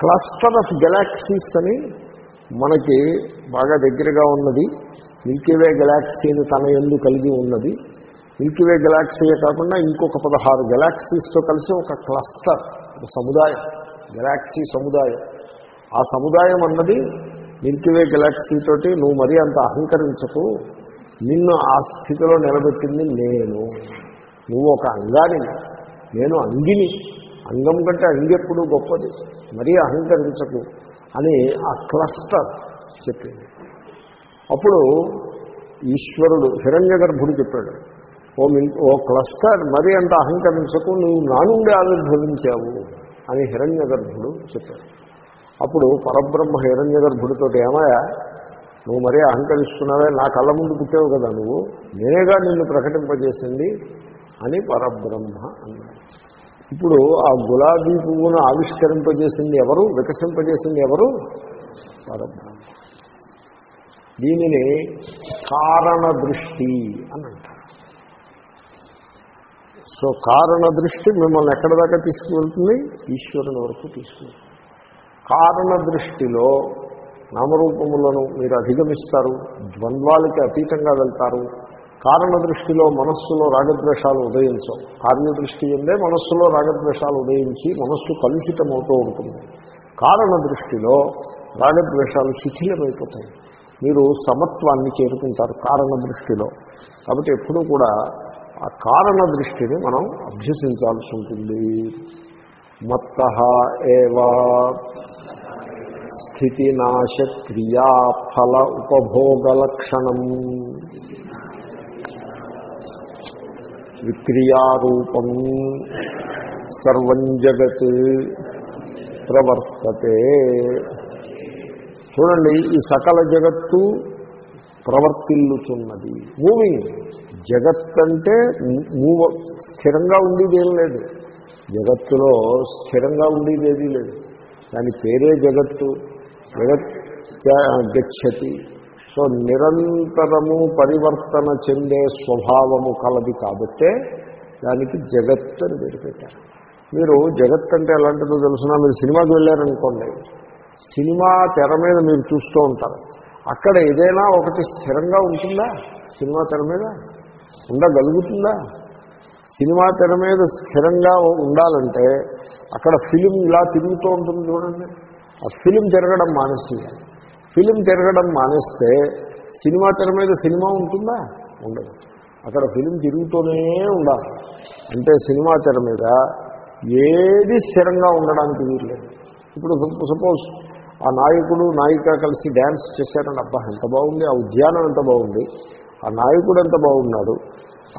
క్లస్టర్ ఆఫ్ గెలాక్సీస్ అని మనకి బాగా దగ్గరగా ఉన్నది. మిల్కీవే గెలాక్సీని తన ఎందు కలిగి ఉన్నది. మిల్కీవే గెలాక్సీయే కాకుండా ఇంకొక పదహారు గెలాక్సీస్తో కలిసి ఒక క్లస్టర్ ఒక సముదాయం గెలాక్సీ సముదాయం. ఆ సముదాయం అన్నది మిల్కీవే గెలాక్సీ తోటి నువ్వు మరీ అంత అహంకరించకు. నిన్ను ఆ స్థితిలో నిలబెట్టింది నేను. నువ్వు ఒక అంగాని. నేను అంగిని. అంగం కంటే అంగెప్పుడు గొప్పది. మరీ అహంకరించకు అని ఆ క్లస్టర్ చెప్పింది. అప్పుడు ఈశ్వరుడు హిరణ్య గర్భుడు చెప్పాడు ఓ మిల్ ఓ క్లస్టర్ మరీ అంత అహంకరించకు. నువ్వు నా నుండి ఆవిర్భవించావు అని హిరణ్య గర్భుడు చెప్పాడు. అప్పుడు పరబ్రహ్మ హిరణ్య గర్భుడితో ఏమయ్యా నువ్వు మరీ అహంకరిస్తున్నావే నా కళ్ళ ముందు పుట్టావు కదా నువ్వు నేనేగా నిన్ను ప్రకటింపజేసింది? అని పరబ్రహ్మ అన్నాడు. ఇప్పుడు ఆ గులాబీ పువ్వును ఆవిష్కరింపజేసింది ఎవరు వికసింపజేసింది ఎవరు? పరబ్రహ్మ. దీనిని కారణ దృష్టి అని అంటారు. సో కారణ దృష్టి మిమ్మల్ని ఎక్కడ దాకా తీసుకువెళ్తుంది? ఈశ్వరుని వరకు తీసుకువెళ్తుంది. కారణ దృష్టిలో నామరూపములను మీరు అధిగమిస్తారు ద్వంద్వాలకి అతీతంగా వెళ్తారు. కారణ దృష్టిలో మనస్సులో రాగద్వేషాలు ఉదయించవు. కార్యదృష్టి ఉందే మనస్సులో రాగద్వేషాలు ఉదయించి మనస్సు కలుషితమవుతూ ఉంటుంది. కారణ దృష్టిలో రాగద్వేషాలు శిథిలమైపోతాయి. మీరు సమత్వాన్ని చేరుకుంటారు కారణ దృష్టిలో. కాబట్టి ఎప్పుడూ కూడా ఆ కారణ దృష్టిని మనం అభ్యసించాల్సి ఉంటుంది. మత్త ఏవా స్థితినాశ క్రియాఫల ఉపభోగలక్షణం విక్రియారూపం సర్వం జగత్ ప్రవర్తతే చూడండి ఈ సకల జగత్తు ప్రవర్తిల్లుచున్నది మూవింగ్. జగత్ అంటే మూవ్ స్థిరంగా ఉండేది ఏం లేదు. జగత్తులో స్థిరంగా ఉండేది ఏదీ లేదు. దాని పేరే జగత్తు. జగత్ గచ్చతి. సో నిరంతరము పరివర్తన చెందే స్వభావము కలది కాబట్టే దానికి జగత్ అని పేరు పెట్టారు. మీరు జగత్ అంటే ఎలాంటిదో తెలుసునా? మీరు సినిమాకి వెళ్ళారనుకోండి. సినిమా తెర మీద మీరు చూస్తూ ఉంటారు. అక్కడ ఏదైనా ఒకటి స్థిరంగా ఉంటుందా? సినిమా తెర మీద? ఉండగలుగుతుందా? సినిమా తెర మీద స్థిరంగా ఉండాలంటే అక్కడ ఫిలిం ఇలా తిరుగుతూ ఉంటుంది చూడండి. ఆ ఫిలిం తిరగడం మానేసేయాలి ఫిలిం తిరగడం మానేస్తే సినిమా తెర మీద సినిమా ఉంటుందా? ఉండదు. అక్కడ ఫిలిం తిరుగుతూనే ఉండాలి. అంటే సినిమా తెర మీద ఏది స్థిరంగా ఉండడానికి వీర్లేదు ఇప్పుడు సపోజ్ ఆ నాయకుడు నాయిక కలిసి డ్యాన్స్ చేశారని అబ్బా ఎంత బాగుంది ఆ ఉద్యానం ఎంత బాగుంది ఆ నాయకుడు ఎంత బాగున్నాడు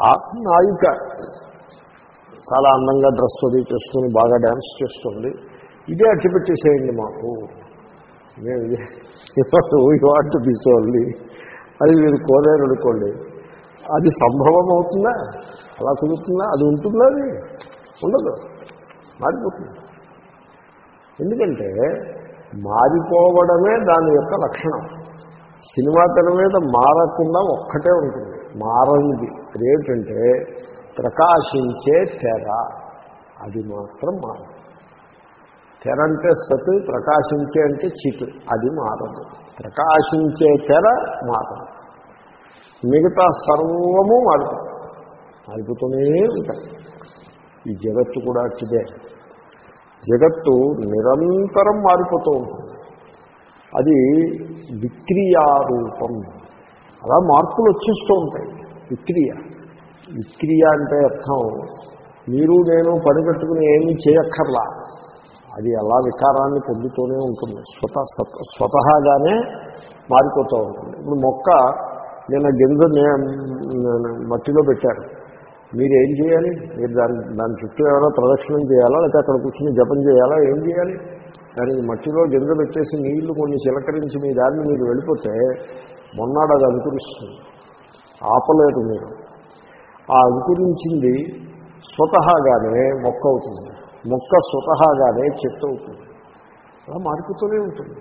ఆ నాయిక చాలా అందంగా డ్రెస్ అది చేసుకుని బాగా డ్యాన్స్ చేస్తుంది. ఇదే అట్టి పెట్టేసేయండి మాకు. మేము ఇదే వాట్ అది మీరు కోరారు అనుకోండి. అది సంభవం అవుతుందా? అలా కుదురుతుందా? అది ఉంటుందా అది? ఉండదు. మారిపోతుంది. ఎందుకంటే మారిపోవడమే దాని యొక్క లక్షణం. సినిమా తెర మీద మారకుండా ఒక్కటే ఉంటుంది. మారంది. అదేంటంటే ప్రకాశించే తెర. అది మాత్రం మారదు. తెర అంటే సత్ ప్రకాశించే అంటే చిత్ అది మారదు. ప్రకాశించే తెర మారదు. మిగతా సర్వము మారుతుంది మారిపోతూనే ఉంటాయి. ఈ జగత్తు కూడా అట్టిదే. జగత్తు నిరంతరం మారిపోతూ ఉంటుంది. అది విక్రియారూపం. అలా మార్పులు వచ్చేస్తూ ఉంటాయి. విక్రియ. విక్రియ అంటే అర్థం. మీరు నేను పనిపెట్టుకుని ఏమీ చేయక్కర్లా. అది అలా వికారాన్ని పొందుతూనే ఉంటుంది. స్వత స్వతహాగానే మారిపోతూ ఉంటుంది. ఇప్పుడు మొక్క నేను గింజ మట్టిలో పెట్టాను మీరు ఏం చేయాలి? మీరు దాని దాని చుట్టూ ఏమైనా ప్రదక్షిణం చేయాలా? లేకపోతే అక్కడ కూర్చుని జపం చేయాలా? ఏం చేయాలి? దానికి మట్టిలో గింజ పెట్టేసి నీళ్ళు కొన్ని చిలకరించి మీ దాన్ని మీరు వెళ్ళిపోతే మొన్నాడు అది అనుకరిస్తుంది. ఆపలేదు మీరు. ఆ అంకురించింది స్వతహాగానే మొక్క అవుతుంది మొక్క స్వతహాగానే చెట్టు అవుతుంది అలా మారిపోతూనే ఉంటుంది.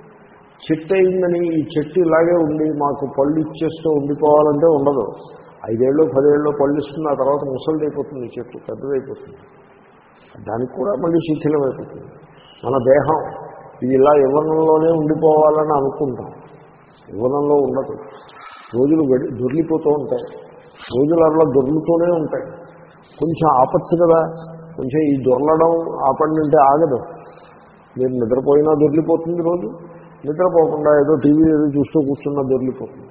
చెట్టు అయిందని ఈ చెట్టు ఇలాగే ఉండి మాకు పళ్ళు ఇచ్చేస్తూ ఉండిపోవాలంటే ఉండదు. ఐదేళ్ళు పదేళ్ళు పళ్ళు ఇస్తుంది ఆ తర్వాత ముసలిదైపోతుంది చెట్టు పెద్దదైపోతుంది. దానికి కూడా మళ్ళీ శిథిలమైపోతుంది. మన దేహం ఇది ఇలా యవ్వనంలోనే ఉండిపోవాలని అనుకుంటాం. యవ్వనంలో ఉండదు. రోజులు గడి దొరికిపోతూ ఉంటాయి. రోజులు అలా దొర్లుతూనే ఉంటాయి. కొంచెం ఆపచ్చు కదా? కొంచెం ఈ దొరలడం ఆపండి అంటే ఆగదు. మీరు నిద్రపోయినా దొరికిపోతుంది రోజు. నిద్రపోకుండా ఏదో టీవీ ఏదో చూస్తూ కూర్చున్నా దొరికిపోతుంది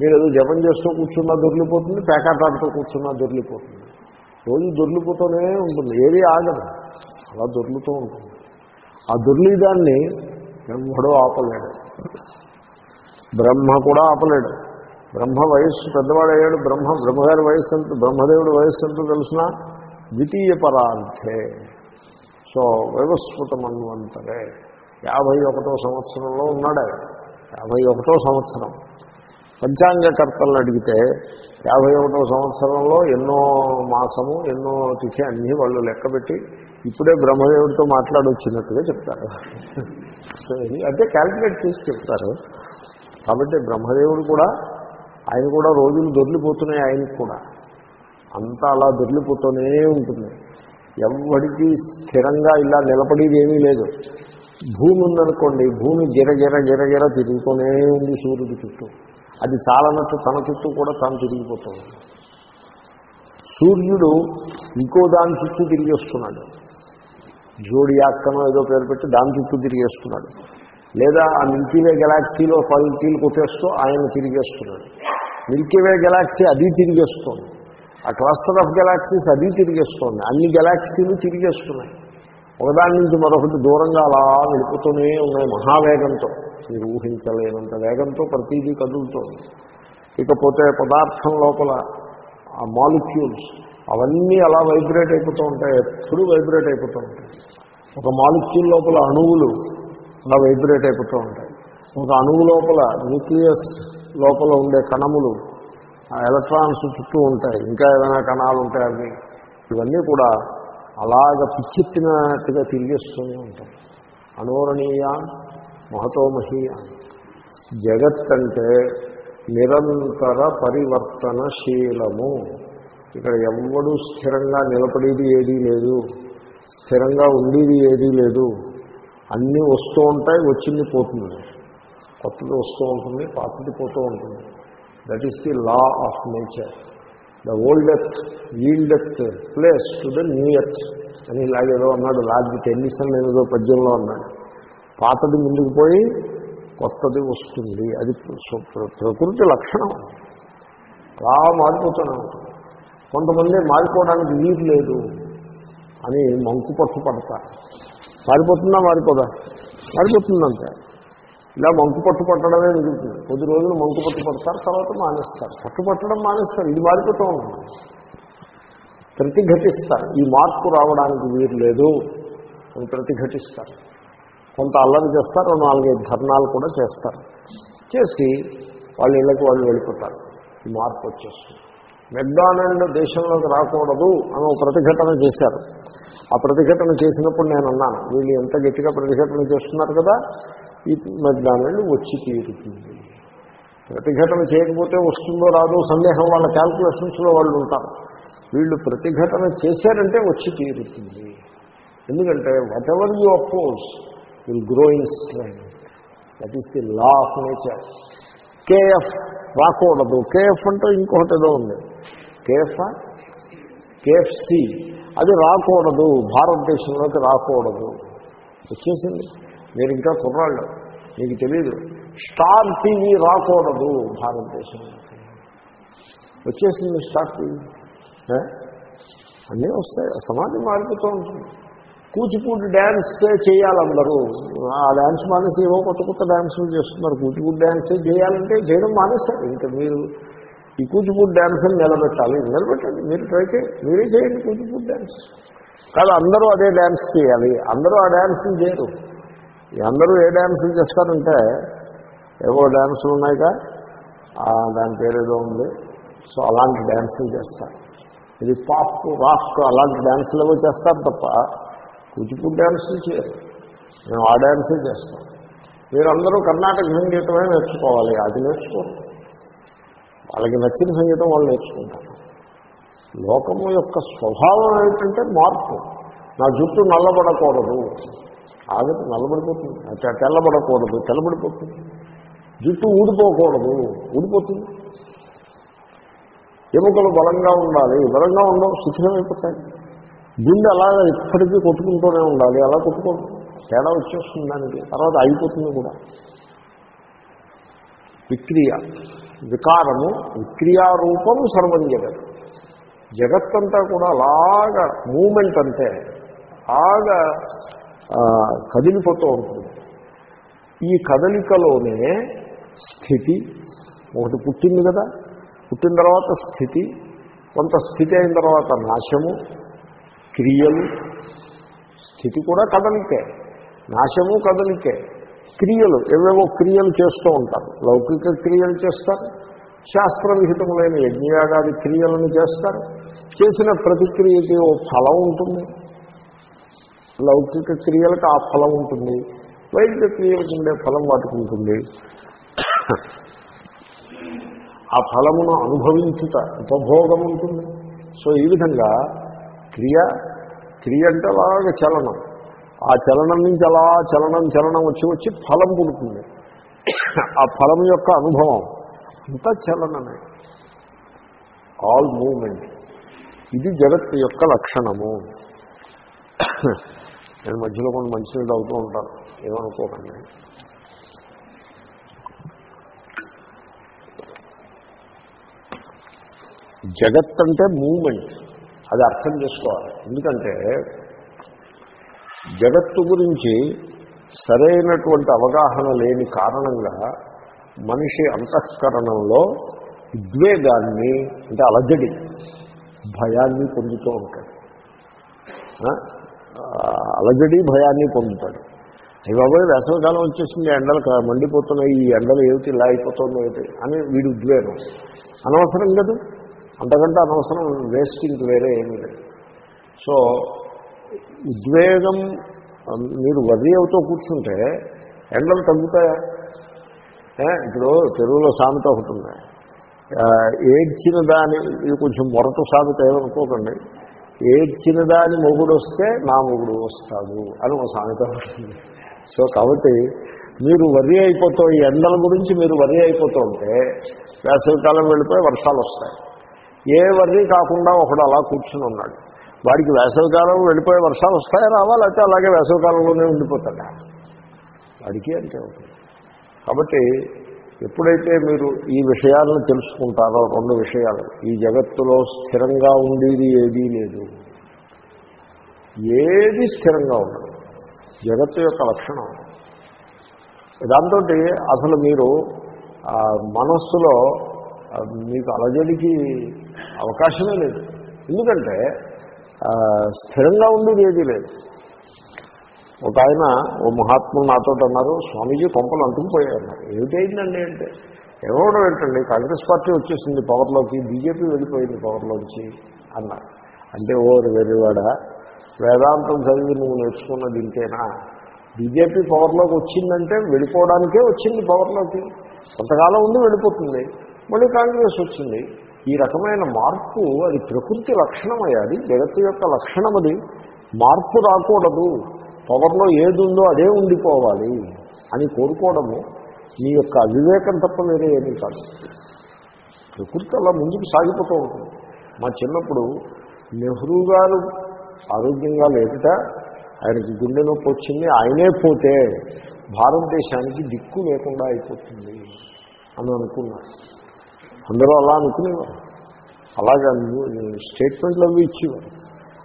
మీరు ఏదో జపం చేస్తూ కూర్చున్నా దొరికిపోతుంది పేకాటాడుతూ కూర్చున్నా దొరికిపోతుంది రోజు దొరికిపోతూనే ఉంటుంది. ఏది ఆగదు. అలా దొర్లుతూ ఉంటుంది. ఆ దొర్లిదాన్ని ఎవడో ఆపలేడు. బ్రహ్మ కూడా ఆపలేడు. బ్రహ్మ వయస్సు పెద్దవాడయ్యాడు బ్రహ్మ బ్రహ్మగారి వయస్సు ఎంత బ్రహ్మదేవుడి వయస్సు ఎంత తెలిసిన? ద్వితీయ పరార్థే సో వైవస్ఫుతమన్వంతరే యాభై ఒకటో సంవత్సరంలో ఉన్నాడే యాభై ఒకటో సంవత్సరం. పంచాంగకర్తలను అడిగితే యాభై ఒకటో సంవత్సరంలో ఎన్నో మాసము ఎన్నో తిథి అన్నీ వాళ్ళు లెక్కబెట్టి ఇప్పుడే బ్రహ్మదేవుడితో మాట్లాడొచ్చినట్టుగా చెప్తారు. సో అంటే క్యాల్కులేట్ చేసి చెప్తారు. కాబట్టి బ్రహ్మదేవుడు కూడా ఆయన కూడా రోజులు దొరికిపోతున్నాయి ఆయనకు కూడా. అంతా అలా దొరికిపోతూనే ఉంటుంది. ఎవరికి స్థిరంగా ఇలా నిలబడేది ఏమీ లేదు. భూమి ఉందనుకోండి భూమి గిరగిర గిరగిర తిరుగుతూనే ఉంది సూర్యుడి చుట్టూ. అది చాలనట్టు తన చుట్టూ కూడా తాను తిరిగిపోతుంది సూర్యుడు ఇంకో దాని చుట్టూ తిరిగేస్తున్నాడు. జోడియాక్కనో ఏదో పేరు పెట్టి దాని చుట్టూ తిరిగేస్తున్నాడు. లేదా ఆ మిల్కీవే గెలాక్సీలో పల్టీలు కొట్టేస్తూ ఆయన తిరిగేస్తున్నాడు. మిల్కీవే గెలాక్సీ అది తిరిగేస్తోంది. ఆ క్లస్టర్ ఆఫ్ గెలాక్సీస్ అది తిరిగేస్తోంది. అన్ని గెలాక్సీలు తిరిగేస్తున్నాయి. ఒకదాని నుంచి మరొకటి దూరంగా అలా వెళ్ళిపోతూనే ఉన్నాయి మహావేగంతో. మీరు ఊహించలేనంత వేగంతో ప్రతిదీ కదులుతోంది. ఇకపోతే పదార్థం లోపల ఆ మాలిక్యూల్స్ అవన్నీ అలా వైబ్రేట్ అయిపోతూ ఉంటాయి. ఎప్పుడు వైబ్రేట్ అయిపోతూ ఉంటాయి. ఒక మాలిక్యూల్ లోపల అణువులు అలా వైబ్రేట్ అయిపోతూ ఉంటాయి. ఒక అణువు లోపల న్యూక్లియస్ లోపల ఉండే కణములు ఆ ఎలక్ట్రాన్స్ చుట్టూ ఉంటాయి. ఇంకా ఏదైనా కణాలు ఉంటాయి అవి. ఇవన్నీ కూడా అలాగ పిచ్చెత్తినట్టుగా తిరిగేస్తూనే ఉంటాయి. అనోరణీయ మహతోమహీయ. జగత్ అంటే నిరంతర పరివర్తనశీలము. ఇక్కడ ఎవ్వడూ స్థిరంగా నిలబడేది ఏదీ లేదు. స్థిరంగా ఉండేది ఏదీ లేదు. అన్నీ వస్తూ ఉంటాయి వచ్చింది పోతుంది. కొత్తది వస్తూ ఉంటుంది పాతది పోతూ ఉంటుంది. That is the law of nature the old earth yield earth place to the new earth అని ఇలాగేదో అన్నాడు లార్జ్ టెన్నిసన్ ఏదో పద్యంలో అన్నాడు. పాతది ముందుకు పోయి కొత్తది వస్తుంది. అది ప్రకృతి లక్షణం. అలా మారిపోతూనే ఉంటుంది. కొంతమంది మారిపోవడానికి వీలు లేదు అని మంకు పట్టుపడతారు పారిపోతుందా మారిపోదా మారిపోతుందంటే ఇలా మంకు పట్టు పట్టడమే మిగులుతుంది కొద్ది రోజులు మంకు పట్టు పడతారు తర్వాత మానేస్తారు. పట్టు పట్టడం మానేస్తారు. ఇది మారిపోతూ ఉంటుంది. ప్రతిఘటిస్తారు. ఈ మార్పు రావడానికి వీరు లేదు అని ప్రతిఘటిస్తారు. కొంత అల్లరి చేస్తారు నాలుగైదు ధర్నాలు కూడా చేస్తారు. చేసి వాళ్ళ ఇళ్ళకి వాళ్ళు వెళ్ళిపోతారు. ఈ మార్పు వచ్చేస్తుంది. మెక్డానల్డ్ దేశంలోకి రాకూడదు అని ఒక ప్రతిఘటన చేశారు. ఆ ప్రతిఘటన చేసినప్పుడు నేను అన్నాను వీళ్ళు ఎంత గట్టిగా ప్రతిఘటన చేస్తున్నారు కదా ఈ మెక్డానల్డ్ వచ్చి తీరుతుంది. ప్రతిఘటన చేయకపోతే వస్తుందో రాదో సందేహం వాళ్ళ క్యాల్కులేషన్స్లో వాళ్ళు ఉంటారు. వీళ్ళు ప్రతిఘటన చేశారంటే వచ్చి తీరుతుంది. ఎందుకంటే whatever you oppose will grow in strength that is the law of nature KF రాకూడదు కేఎఫ్ అంటే ఇంకొకటి ఏదో ఉంది. KF KFC. అది రాకూడదు. భారతదేశంలోకి రాకూడదు. వచ్చేసింది. మీరు ఇంకా కుర్రాళ్ళు. మీకు తెలియదు స్టార్ టీవీ రాకూడదు భారతదేశంలోకి. వచ్చేసింది స్టార్ టీవీ. అన్నీ వస్తాయి. సమాజం మారిపోతూ ఉంటుంది. కూచిపూడి డ్యాన్స్ చేయాలి అందరూ ఆ డ్యాన్స్ మానేసి ఏవో కొత్త కొత్త డ్యాన్సులు చేస్తున్నారు. కూచిపూడి డ్యాన్స్ చేయాలంటే చేయడం మానేస్తారు. ఇంకా మీరు ఈ కూచిపూడి డ్యాన్స్ నిలబెట్టాలి. నిలబెట్టండి. మీరు ట్రై చేయండి. మీరే చేయండి కూచిపూడి డ్యాన్స్ కాదు అందరూ అదే డ్యాన్స్ చేయాలి. అందరూ ఆ డ్యాన్సులు చేయరు. అందరూ ఏ డ్యాన్సులు చేస్తారంటే ఏవో డ్యాన్సులు ఉన్నాయిగా. దాని పేరు ఏదో ఉంది. సో అలాంటి డ్యాన్సులు చేస్తారు. ఇది పాప్ రాక్ అలాంటి డ్యాన్సులు ఏవో చేస్తారు తప్ప కూచిపూడి డ్యాన్సులు చేయరు. మేము ఆ డ్యాన్సే చేస్తాం. మీరందరూ కర్ణాటక సంగీతమే నేర్చుకోవాలి అది నేర్చుకోరు. వాళ్ళకి నచ్చిన సంగీతం వాళ్ళు నేర్చుకుంటారు. లోకము యొక్క స్వభావం ఏమిటంటే మార్పు. నా జుట్టు నల్లబడకూడదు. ఆగదు నల్లబడిపోతుంది. తెల్లబడకూడదు తెల్లబడిపోతుంది. జుట్టు ఊడిపోకూడదు ఊడిపోతుంది. ఎముకలు బలంగా ఉండాలి బలంగా ఉండవు శిథిలమైపోతాయి. గుండె అలాగా ఇప్పటికీ కొట్టుకుంటూనే ఉండాలి. అలా కొట్టుకోండి తేడా వచ్చేస్తుంది దానికి. తర్వాత అయిపోతుంది కూడా. విక్రియ. వికారము విక్రియారూపం సర్వం జగత్. జగత్తంతా కూడా అలాగా మూమెంట్ అంతే అలాగా కదిలిపోతూ ఉంటుంది. ఈ కదలికలోనే స్థితి ఒకటి పుట్టింది కదా. పుట్టిన తర్వాత స్థితి కొంత స్థితి అయిన తర్వాత నాశము క్రియలు. స్థితి కూడా కదలికే. నాశము కదలికే. క్రియలు ఏవేవో క్రియలు చేస్తూ ఉంటారు. లౌకిక క్రియలు చేస్తారు. శాస్త్ర విహితములైన యజ్ఞయాగాది క్రియలను చేస్తారు. చేసిన ప్రతిక్రియకి ఓ ఫలం ఉంటుంది. లౌకిక క్రియలకు ఆ ఫలం ఉంటుంది. వైదిక క్రియలకు ఉండే ఫలం వాటికి ఉంటుంది. ఆ ఫలమును అనుభవించుట ఉపభోగం ఉంటుంది. సో ఈ విధంగా క్రియ క్రియ అంటే అలాగే చలనం. ఆ చలనం నుంచి అలా చలనం చలనం వచ్చి వచ్చి ఫలం పుడుతుంది. ఆ ఫలం యొక్క అనుభవం అంతా చలనమే. ఆల్ మూమెంట్ ఇది జగత్తు యొక్క లక్షణము. నేను మధ్యలో కొన్ని మంచినీళ్ళు అవుతూ ఉంటాను. ఏమనుకోకండి. జగత్ అంటే మూమెంట్ అది అర్థం చేసుకోవాలి. ఎందుకంటే జగత్తు గురించి సరైనటువంటి అవగాహన లేని కారణంగా మనిషి అంతఃకరణంలో ఉద్వేగాన్ని అంటే అలజడి భయాన్ని పొందుతూ ఉంటాడు. అలజడి భయాన్ని పొందుతాడు. అయ్యి బాబాయ్ వేసవికాలం వచ్చేసింది ఎండలు మండిపోతున్నాయి ఈ ఎండలు ఏమిటి ఇలా అయిపోతుంది ఏమిటి అని వీడి ఉద్వేగం. అనవసరం కదా? అంతకంటే అనవసరం వేస్ట్ ఇంక వేరే ఏమీ లేదు. సో ఉద్వేగం మీరు వర్రీ అవుతూ కూర్చుంటే ఎండలు తగ్గుతాయా? ఇప్పుడు తెలుగులో సామెత ఒకటి ఉంది. ఏడ్చిన దాని ఇది కొంచెం మొరటు సామెత ఏమనుకోకండి. ఏడ్చిన దాని మొగుడు వస్తే నా మొగుడు వస్తాడు అని ఒక సామెత ఉంటుంది సో కాబట్టి మీరు వర్రీ అయిపోతూ ఈ ఎండల గురించి మీరు వర్రీ అయిపోతూ ఉంటే వేసవికాలం వెళ్ళిపోయి వర్షాలు వస్తాయి. ఏ వర్రీ కాకుండా ఒకడు అలా కూర్చుని ఉన్నాడు. వాడికి వేసవికాలం వెళ్ళిపోయే వర్షాలు వస్తాయా రావా? లేకపోతే అలాగే వేసవికాలంలోనే ఉండిపోతాడా? వాడికి అంటే అవుతుంది. కాబట్టి ఎప్పుడైతే మీరు ఈ విషయాలను తెలుసుకుంటారో రెండు విషయాలు ఈ జగత్తులో స్థిరంగా ఉండేది ఏదీ లేదు. ఏది స్థిరంగా ఉండదు. జగత్తు యొక్క లక్షణం. దాంతో అసలు మీరు మనస్సులో మీకు అలజడికి అవకాశమే లేదు. ఎందుకంటే స్థిరంగా ఉండేది ఏదీ లేదు. ఒక ఆయన ఓ మహాత్ములు నాతో అన్నారు స్వామీజీ కొంపలు అంటుకుపోయారు. అన్నారు ఏమిటైందండి అంటే ఎవరో ఏంటండి కాంగ్రెస్ పార్టీ వచ్చేసింది పవర్లోకి బీజేపీ వెళ్ళిపోయింది పవర్లోంచి అన్నారు. అంటే ఓ వెర్రివాడ వేదాంతం చదివి నువ్వు నేర్చుకున్నది ఇంతేనా? బీజేపీ పవర్లోకి వచ్చిందంటే వెళ్ళిపోవడానికే వచ్చింది పవర్లోకి. కొంతకాలం ఉండి వెళ్ళిపోతుంది. మళ్ళీ కాంగ్రెస్ వచ్చింది. ఈ రకమైన మార్పు అది ప్రకృతి లక్షణం అది జగత్తు యొక్క లక్షణం అది మార్పు రాకూడదు. పవర్లో ఏది ఉందో అదే ఉండిపోవాలి అని కోరుకోవడము మీ యొక్క అవివేకం తప్ప వేరే ఏమీ కాదు. ప్రకృతి అలా ముందుకు సాగిపోతూ ఉంటుంది. మా చిన్నప్పుడు నెహ్రూ గారు ఆరోగ్యంగా లేదుట ఆయనకి గుండె నొప్పి వచ్చింది ఆయనే పోతే భారతదేశానికి దిక్కు లేకుండా అయిపోతుంది అని అనుకున్నారు. అందరూ అలా అనుకునేవారు. అలాగే స్టేట్మెంట్లు అవి ఇచ్చేవారు.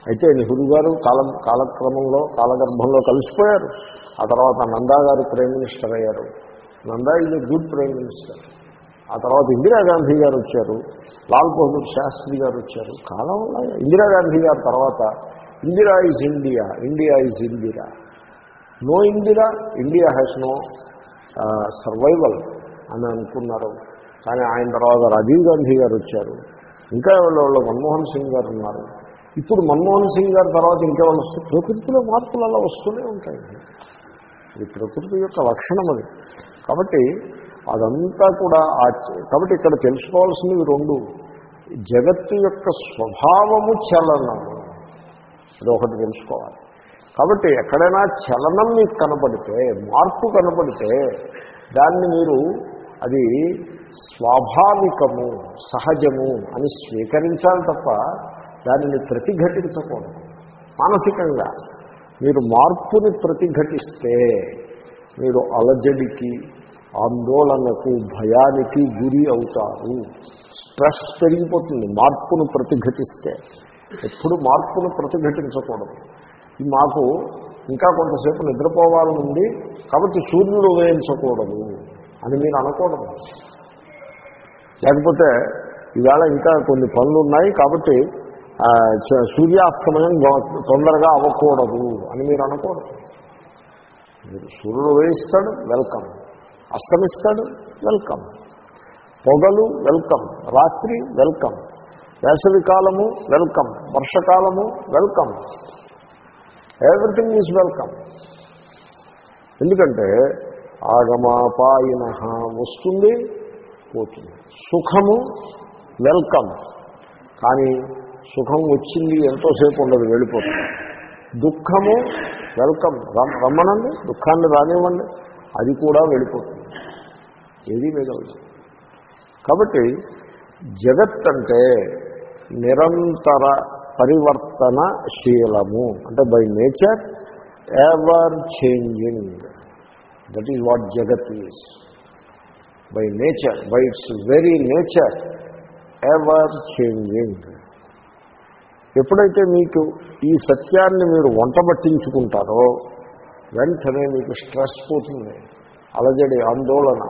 అయితే నెహ్రూ గారు కాలం కాలక్రమంలో కాలగర్భంలో కలిసిపోయారు. ఆ తర్వాత నందా గారు ప్రైమ్ మినిస్టర్ అయ్యారు. Nanda is good prime minister. ఆ తర్వాత ఇందిరాగాంధీ గారు వచ్చారు. లాల్ బహదూర్ శాస్త్రి గారు వచ్చారు. కాలం ఇందిరాగాంధీ గారి తర్వాత Indira is India India is Indira. No Indira India has no survival అని అనుకున్నారు. కానీ ఆయన తర్వాత రాజీవ్ గాంధీ గారు వచ్చారు. ఇంకా వాళ్ళు మన్మోహన్ సింగ్ గారు ఉన్నారు. ఇప్పుడు మన్మోహన్ సింగ్ గారి తర్వాత ఇంకెవరు వస్తే ప్రకృతిలో మార్పులు అలా వస్తూనే ఉంటాయి. ఇది ప్రకృతి యొక్క లక్షణం అది. కాబట్టి అదంతా కూడా ఆ- కాబట్టి ఇక్కడ తెలుసుకోవాల్సినవి రెండు. జగత్తు యొక్క స్వభావము చలనము. అది ఒకటి తెలుసుకోవాలి. కాబట్టి ఎక్కడైనా చలనం మీకు కనపడితే మార్పు కనపడితే దాన్ని మీరు అది స్వాభావికము సహజము అని స్వీకరించాలి తప్ప దానిని ప్రతిఘటించకూడదు. మానసికంగా మీరు మార్పుని ప్రతిఘటిస్తే మీరు అలజడికి ఆందోళనకు భయానికి గురి అవుతారు. స్ట్రెస్ పెరిగిపోతుంది. మార్పును ప్రతిఘటిస్తే ఎప్పుడు మార్పును ప్రతిఘటించకూడదు. మాకు ఇంకా కొంతసేపు నిద్రపోవాలని ఉంది కాబట్టి సూర్యుడు ఉదయించకూడదు. అని మీరు అనకూడదు. లేకపోతే ఈవేళ ఇంకా కొన్ని పనులు ఉన్నాయి కాబట్టి సూర్యాస్తమయం తొందరగా అవ్వకూడదు అని మీరు అనకూడదు. మీరు సూర్యుడు ఉదయిస్తాడు వెల్కమ్. అస్తమిస్తాడు వెల్కమ్. పొగలు వెల్కమ్. రాత్రి వెల్కమ్. వేసవి కాలము వెల్కమ్. వర్షకాలము వెల్కమ్. Everything is welcome. ఎందుకంటే ఆగమాపాయన. వస్తుంది పోతుంది. సుఖము వెల్కమ్. కానీ సుఖం వచ్చింది ఎంతోసేపు ఉండదు వెళ్ళిపోతుంది. దుఃఖము వెల్కమ్. రమ్- రమ్మనండి దుఃఖాన్ని రానివ్వండి అది కూడా వెళ్ళిపోతుంది. ఏది మిగలదు కాబట్టి జగత్ అంటే నిరంతర పరివర్తనశీలము. అంటే by nature ever changing. That is what జగత్ is by nature by its very nature ever changing ఎప్పుడైతే మీకు ఈ సత్యాన్ని మీరు వంట పట్టించుకుంటారో వెంటనే మీకు స్ట్రెస్ పోతుంది. అలజడి ఆందోళన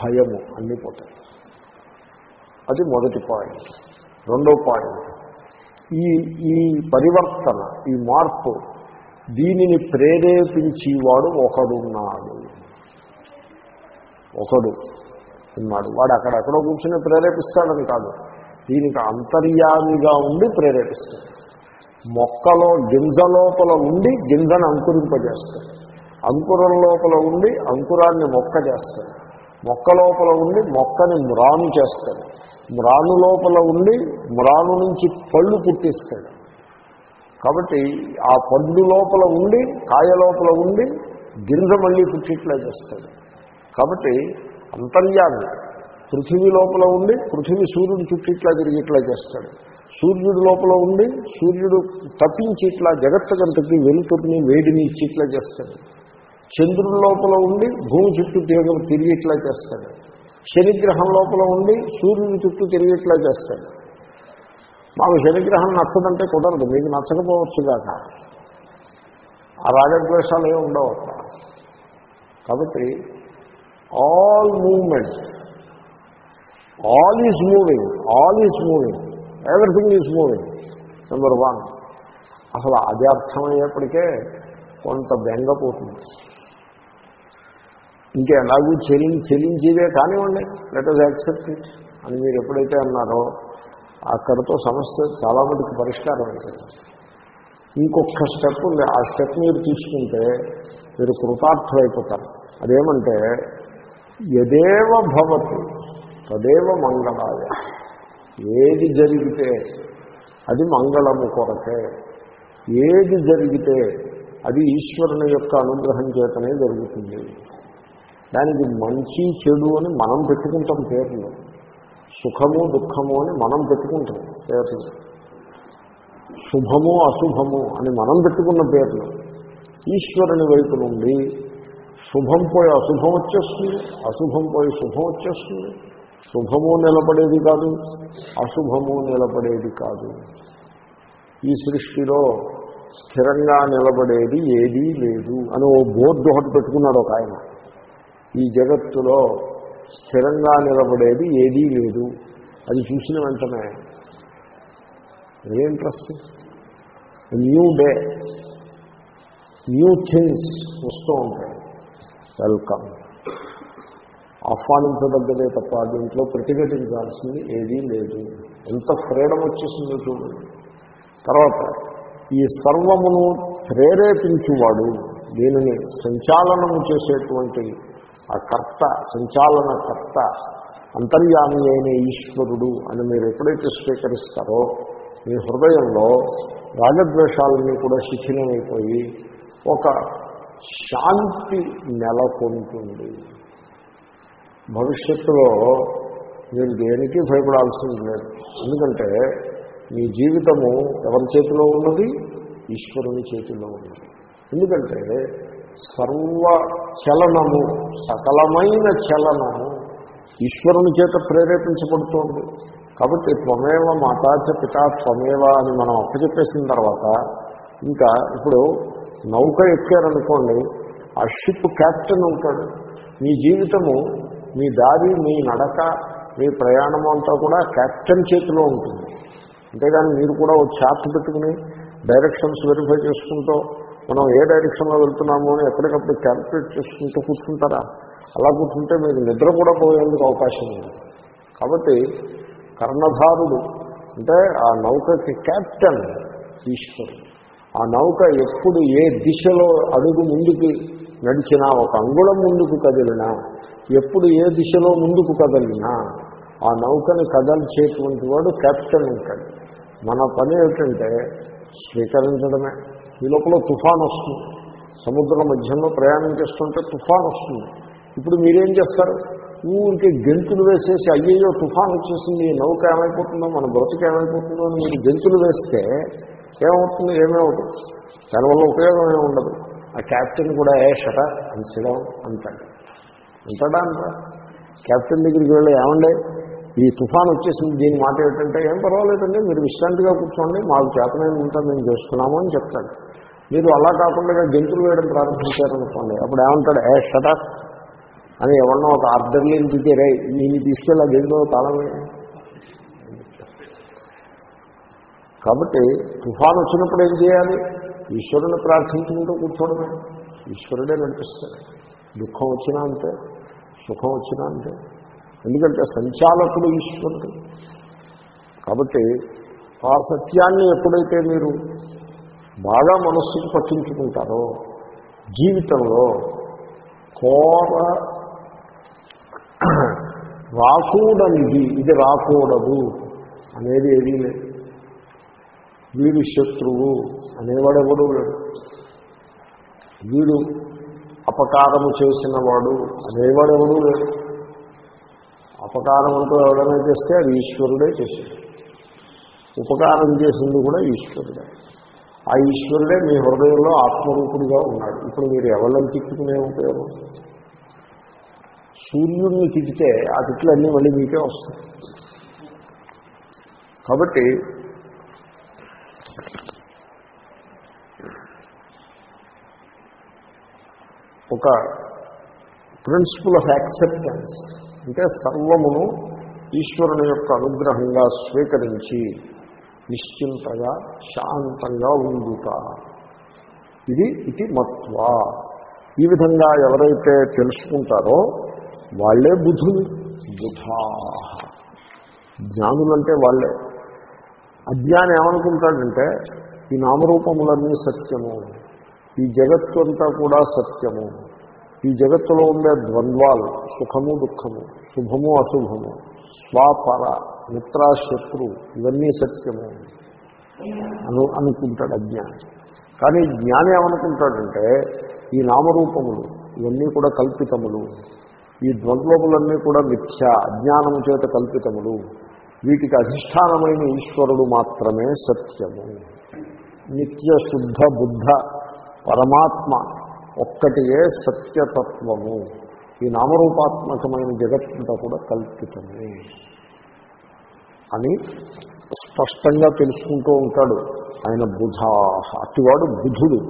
భయము అన్నీ పోతాయి. అది మొదటి పాయింట్. రెండో పాయింట్. ఈ ఈ పరివర్తన ఈ మార్పు దీనిని ప్రేరేపించేవాడు ఒకడున్నాడు. ఒకడు ఉన్నాడు. వాడు అక్కడెక్కడో కూర్చొని ప్రేరేపిస్తాడని కాదు. దీనికి అంతర్యామిగా ఉండి ప్రేరేపిస్తాడు. మొక్కలో గింజ లోపల ఉండి గింజను అంకురింపజేస్తాడు. అంకురం లోపల ఉండి అంకురాన్ని మొక్క చేస్తాడు. మొక్క లోపల ఉండి మొక్కని మ్రాను చేస్తాడు. మ్రాను లోపల ఉండి మ్రాను నుంచి పళ్ళు పుట్టిస్తాడు. కాబట్టి ఆ పండు లోపల ఉండి కాయ లోపల ఉండి గింజ మళ్ళీ పుట్టిట్లా చేస్తాడు. కాబట్టి అంతర్యాన్ని పృథివీ లోపల ఉండి పృథివీ సూర్యుడు చుట్టిట్లా తిరిగిట్లా చేస్తాడు. సూర్యుడు లోపల ఉండి సూర్యుడు తప్పించి ఇట్లా జగత్తగంతకి వెలుతురిని వేడిని ఇచ్చి ఇట్లా చేస్తాడు. చంద్రుడి లోపల ఉండి భూమి చుట్టూ తిరగలు తిరిగి ఇట్లా చేస్తాడు. శనిగ్రహం లోపల ఉండి సూర్యుడి చుట్టూ తిరిగి ఇట్లా చేస్తాడు. మాకు శనిగ్రహం నచ్చదంటే కుదరదు. మీకు నచ్చకపోవచ్చు కాక ఆ రాగద్వేషాలు ఏమి ఉండవు కాబట్టి all moment all is moving all is moving everything is moving number one అసలు అది అర్థమయ్యేప్పటికే కొంత బెంగపోతుంది ఇంకా ఎలాగూ చెల్లి చెల్లించేదే కానివ్వండి. లెట్ అస్ యాక్సెప్ట్ ఇట్ అని మీరు ఎప్పుడైతే అన్నారో అక్కడతో సమస్య చాలా మందికి పరిష్కారం అవుతుంది ఇంకొక స్టెప్ ఉంది. ఆ స్టెప్ మీరు తీసుకుంటే మీరు కృతార్థమైపోతారు. అదేమంటే యదేవ భవతి తదేవ మంగళాయ. ఏది జరిగితే అది మంగళము కొరకే. ఏది జరిగితే అది ఈశ్వరుని యొక్క అనుగ్రహం చేతనే జరుగుతుంది. దానికి మంచి చెడు అని మనం పెట్టుకుంటాం పేర్లు. సుఖము దుఃఖము అని మనం పెట్టుకుంటాం పేర్లు. శుభము అశుభము అని మనం పెట్టుకున్న పేర్లు. ఈశ్వరుని వైపు నుండి శుభం పోయి అశుభం వచ్చేస్తుంది అశుభం పోయి శుభం వచ్చేస్తుంది. శుభము నిలబడేది కాదు అశుభము నిలబడేది కాదు. ఈ సృష్టిలో స్థిరంగా నిలబడేది ఏదీ లేదు అని ఓ బోర్డు ఒకటి పెట్టుకున్నాడు ఒక ఆయన. ఈ జగత్తులో స్థిరంగా నిలబడేది ఏదీ లేదు. అది చూసిన వెంటనే interest new day new things వస్తూ ఉంటాయి. వెల్కమ్ ఆహ్వానించదగ్గదే తప్ప దీంట్లో ప్రతిఘటించాల్సింది ఏదీ లేదు. ఎంత ఫ్రీడమ్ వచ్చేసిందో చూడండి. తర్వాత ఈ సర్వమును ప్రేరేపించువాడు దీనిని సంచాలనము చేసేటువంటి ఆ కర్త సంచాలన కర్త అంతర్యామి అయిన ఈశ్వరుడు అని మీరు ఎప్పుడైతే స్వీకరిస్తారో మీ హృదయంలో రాగద్వేషాలన్నీ కూడా శిథిలమైపోయి ఒక శాంతి నెలకొంటుంది. భవిష్యత్తులో మీరు దేనికి భయపడాల్సింది లేదు. ఎందుకంటే మీ జీవితము ఎవరి చేతిలో ఉన్నది? ఈశ్వరుని చేతిలో ఉన్నది. ఎందుకంటే సర్వ చలనము సకలమైన చలనము ఈశ్వరుని చేత ప్రేరేపించబడుతోంది. కాబట్టి త్వమేవ మాతాచ పితా త్వమేవ అని మనం అప్పచెప్పేసిన తర్వాత ఇంకా ఇప్పుడు నౌక ఎక్కారనుకోండి ఆ షిప్ క్యాప్టెన్ ఉంటాడు మీ జీవితము మీ దారి మీ నడక మీ ప్రయాణం అంతా కూడా క్యాప్టెన్ చేతిలో ఉంటుంది. అంతేగాని మీరు కూడా ఒక చార్ట్ పెట్టుకుని డైరెక్షన్స్ వెరిఫై చేసుకుంటూ మనం ఏ డైరెక్షన్లో వెళ్తున్నాము అని ఎప్పటికప్పుడు క్యాల్కులేట్ చేసుకుంటూ కూర్చుంటారా? అలా కూర్చుంటే మీకు నిద్ర కూడా పోయేందుకు అవకాశం ఉంది. కాబట్టి కర్ణధారుడు అంటే ఆ నౌకకి క్యాప్టెన్ ఈశ్వరుడు. ఆ నౌక ఎప్పుడు ఏ దిశలో అడుగు ముందుకు నడిచినా ఒక అంగుళం ముందుకు కదిలినా ఎప్పుడు ఏ దిశలో ముందుకు కదిలినా ఆ నౌకని కదల్చేటువంటి వాడు కెప్టెన్ ఉంటాడు. మన పని ఏమిటంటే స్వీకరించడమే. ఈ లోపల తుఫాన్ వస్తుంది. సముద్రం మధ్యంలో ప్రయాణం చేస్తుంటే తుఫాన్ వస్తుంది. ఇప్పుడు మీరేం చేస్తారు? ఊరికే గెంతులు వేసేసి అయ్యయ్యో తుఫాన్ వచ్చేసింది నౌక ఏమైపోతుందో మన బ్రతుకు ఏమైపోతుందో అని మీరు గెంతులు వేస్తే ఏమవుతుంది? ఏమేమవుతుంది? దానివల్ల ఉపయోగం ఏమి ఉండదు. ఆ క్యాప్టెన్ కూడా ఏ షట అని సిడం అంటాడు. అంటాడా? అంట క్యాప్టెన్ దగ్గరికి వెళ్ళి ఏమండే ఈ తుఫాన్ వచ్చేసింది దీని మాట ఏంటంటే ఏం పర్వాలేదండి మీరు విశ్రాంతిగా కూర్చోండి మాకు చేతనైన ఉంటా మేము చేస్తున్నాము అని చెప్తాడు. మీరు అలా కాకుండా గెంతులు వేయడం ప్రారంభించారనుకోండి అప్పుడు ఏమంటాడు ఏ షటప్ అని ఎవరన్నా ఒక ఆర్డర్లీని తీసేరే నేను తీసుకెళ్ళి ఆ గెంతులో తాళమే కాబట్టి తుఫాన్ వచ్చినప్పుడు ఏం చేయాలి? ఈశ్వరుని ప్రార్థించుకుంటూ కూర్చోవడమే. ఈశ్వరుడే నడిపిస్తాడు. దుఃఖం వచ్చినా అంతే సుఖం వచ్చినా అంతే. ఎందుకంటే సంచాలకుడు ఈశ్వరుడు. కాబట్టి ఆ సత్యాన్ని ఎప్పుడైతే మీరు బాగా మనస్సుకు పట్టించుకుంటారో జీవితంలో కోర రాకూడనిది ఇది రాకూడదు అనేది ఏదీ లేదు. వీడు శత్రువు అనేవాడెవడూ లేడు. వీడు అపకారము చేసిన వాడు అనేవాడెవడూ లేడు. అపకారం అంటూ ఎవడైనా చేస్తే అది ఈశ్వరుడే చేశాడు ఉపకారం చేసింది కూడా ఈశ్వరుడే. ఆ ఈశ్వరుడే మీ హృదయంలో ఆత్మరూపుడిగా ఉన్నాడు. ఇప్పుడు మీరు ఎవరిని తిట్టుకునే ఉపయోగం? సూర్యుడిని తిట్టితే ఆ తిట్లన్నీ మళ్ళీ మీకే వస్తాయి. కాబట్టి ఒక ప్రిన్సిపల్ ఆఫ్ యాక్సెప్టెన్స్ అంటే సర్వమును ఈశ్వరుని యొక్క అనుగ్రహంగా స్వీకరించి నిశ్చింతగా శాంతంగా ఉండుట. ఇది ఇది మత్వ. ఈ విధంగా ఎవరైతే తెలుసుకుంటారో వాళ్ళే బుధులు బుధా. జ్ఞానులంటే వాళ్ళే. అజ్ఞానం ఏమనుకుంటాడంటే ఈ నామరూపములన్నీ సత్యము. ఈ జగత్తు అంతా కూడా సత్యము. ఈ జగత్తులో ఉండే ద్వంద్వాలు సుఖము దుఃఖము శుభము అశుభము స్వాపర మిత్రాశత్రు ఇవన్నీ సత్యము అను అనుకుంటాడు అజ్ఞాని. కానీ జ్ఞాని ఏమనుకుంటాడంటే ఈ నామరూపములు ఇవన్నీ కూడా కల్పితములు. ఈ ద్వంద్వములన్నీ కూడా మిథ్య అజ్ఞానము చేత కల్పితములు. వీటికి అధిష్టానమైన ఈశ్వరుడు మాత్రమే సత్యము. నిత్య శుద్ధ బుద్ధ పరమాత్మ ఒక్కటియే సత్యతత్వము? ఈ నామరూపాత్మకమైన జగత్తంతా కూడా కల్పితమే అని స్పష్టంగా తెలుసుకుంటూ ఉంటాడు ఆయన బుధా అటివాడు బుధుడు.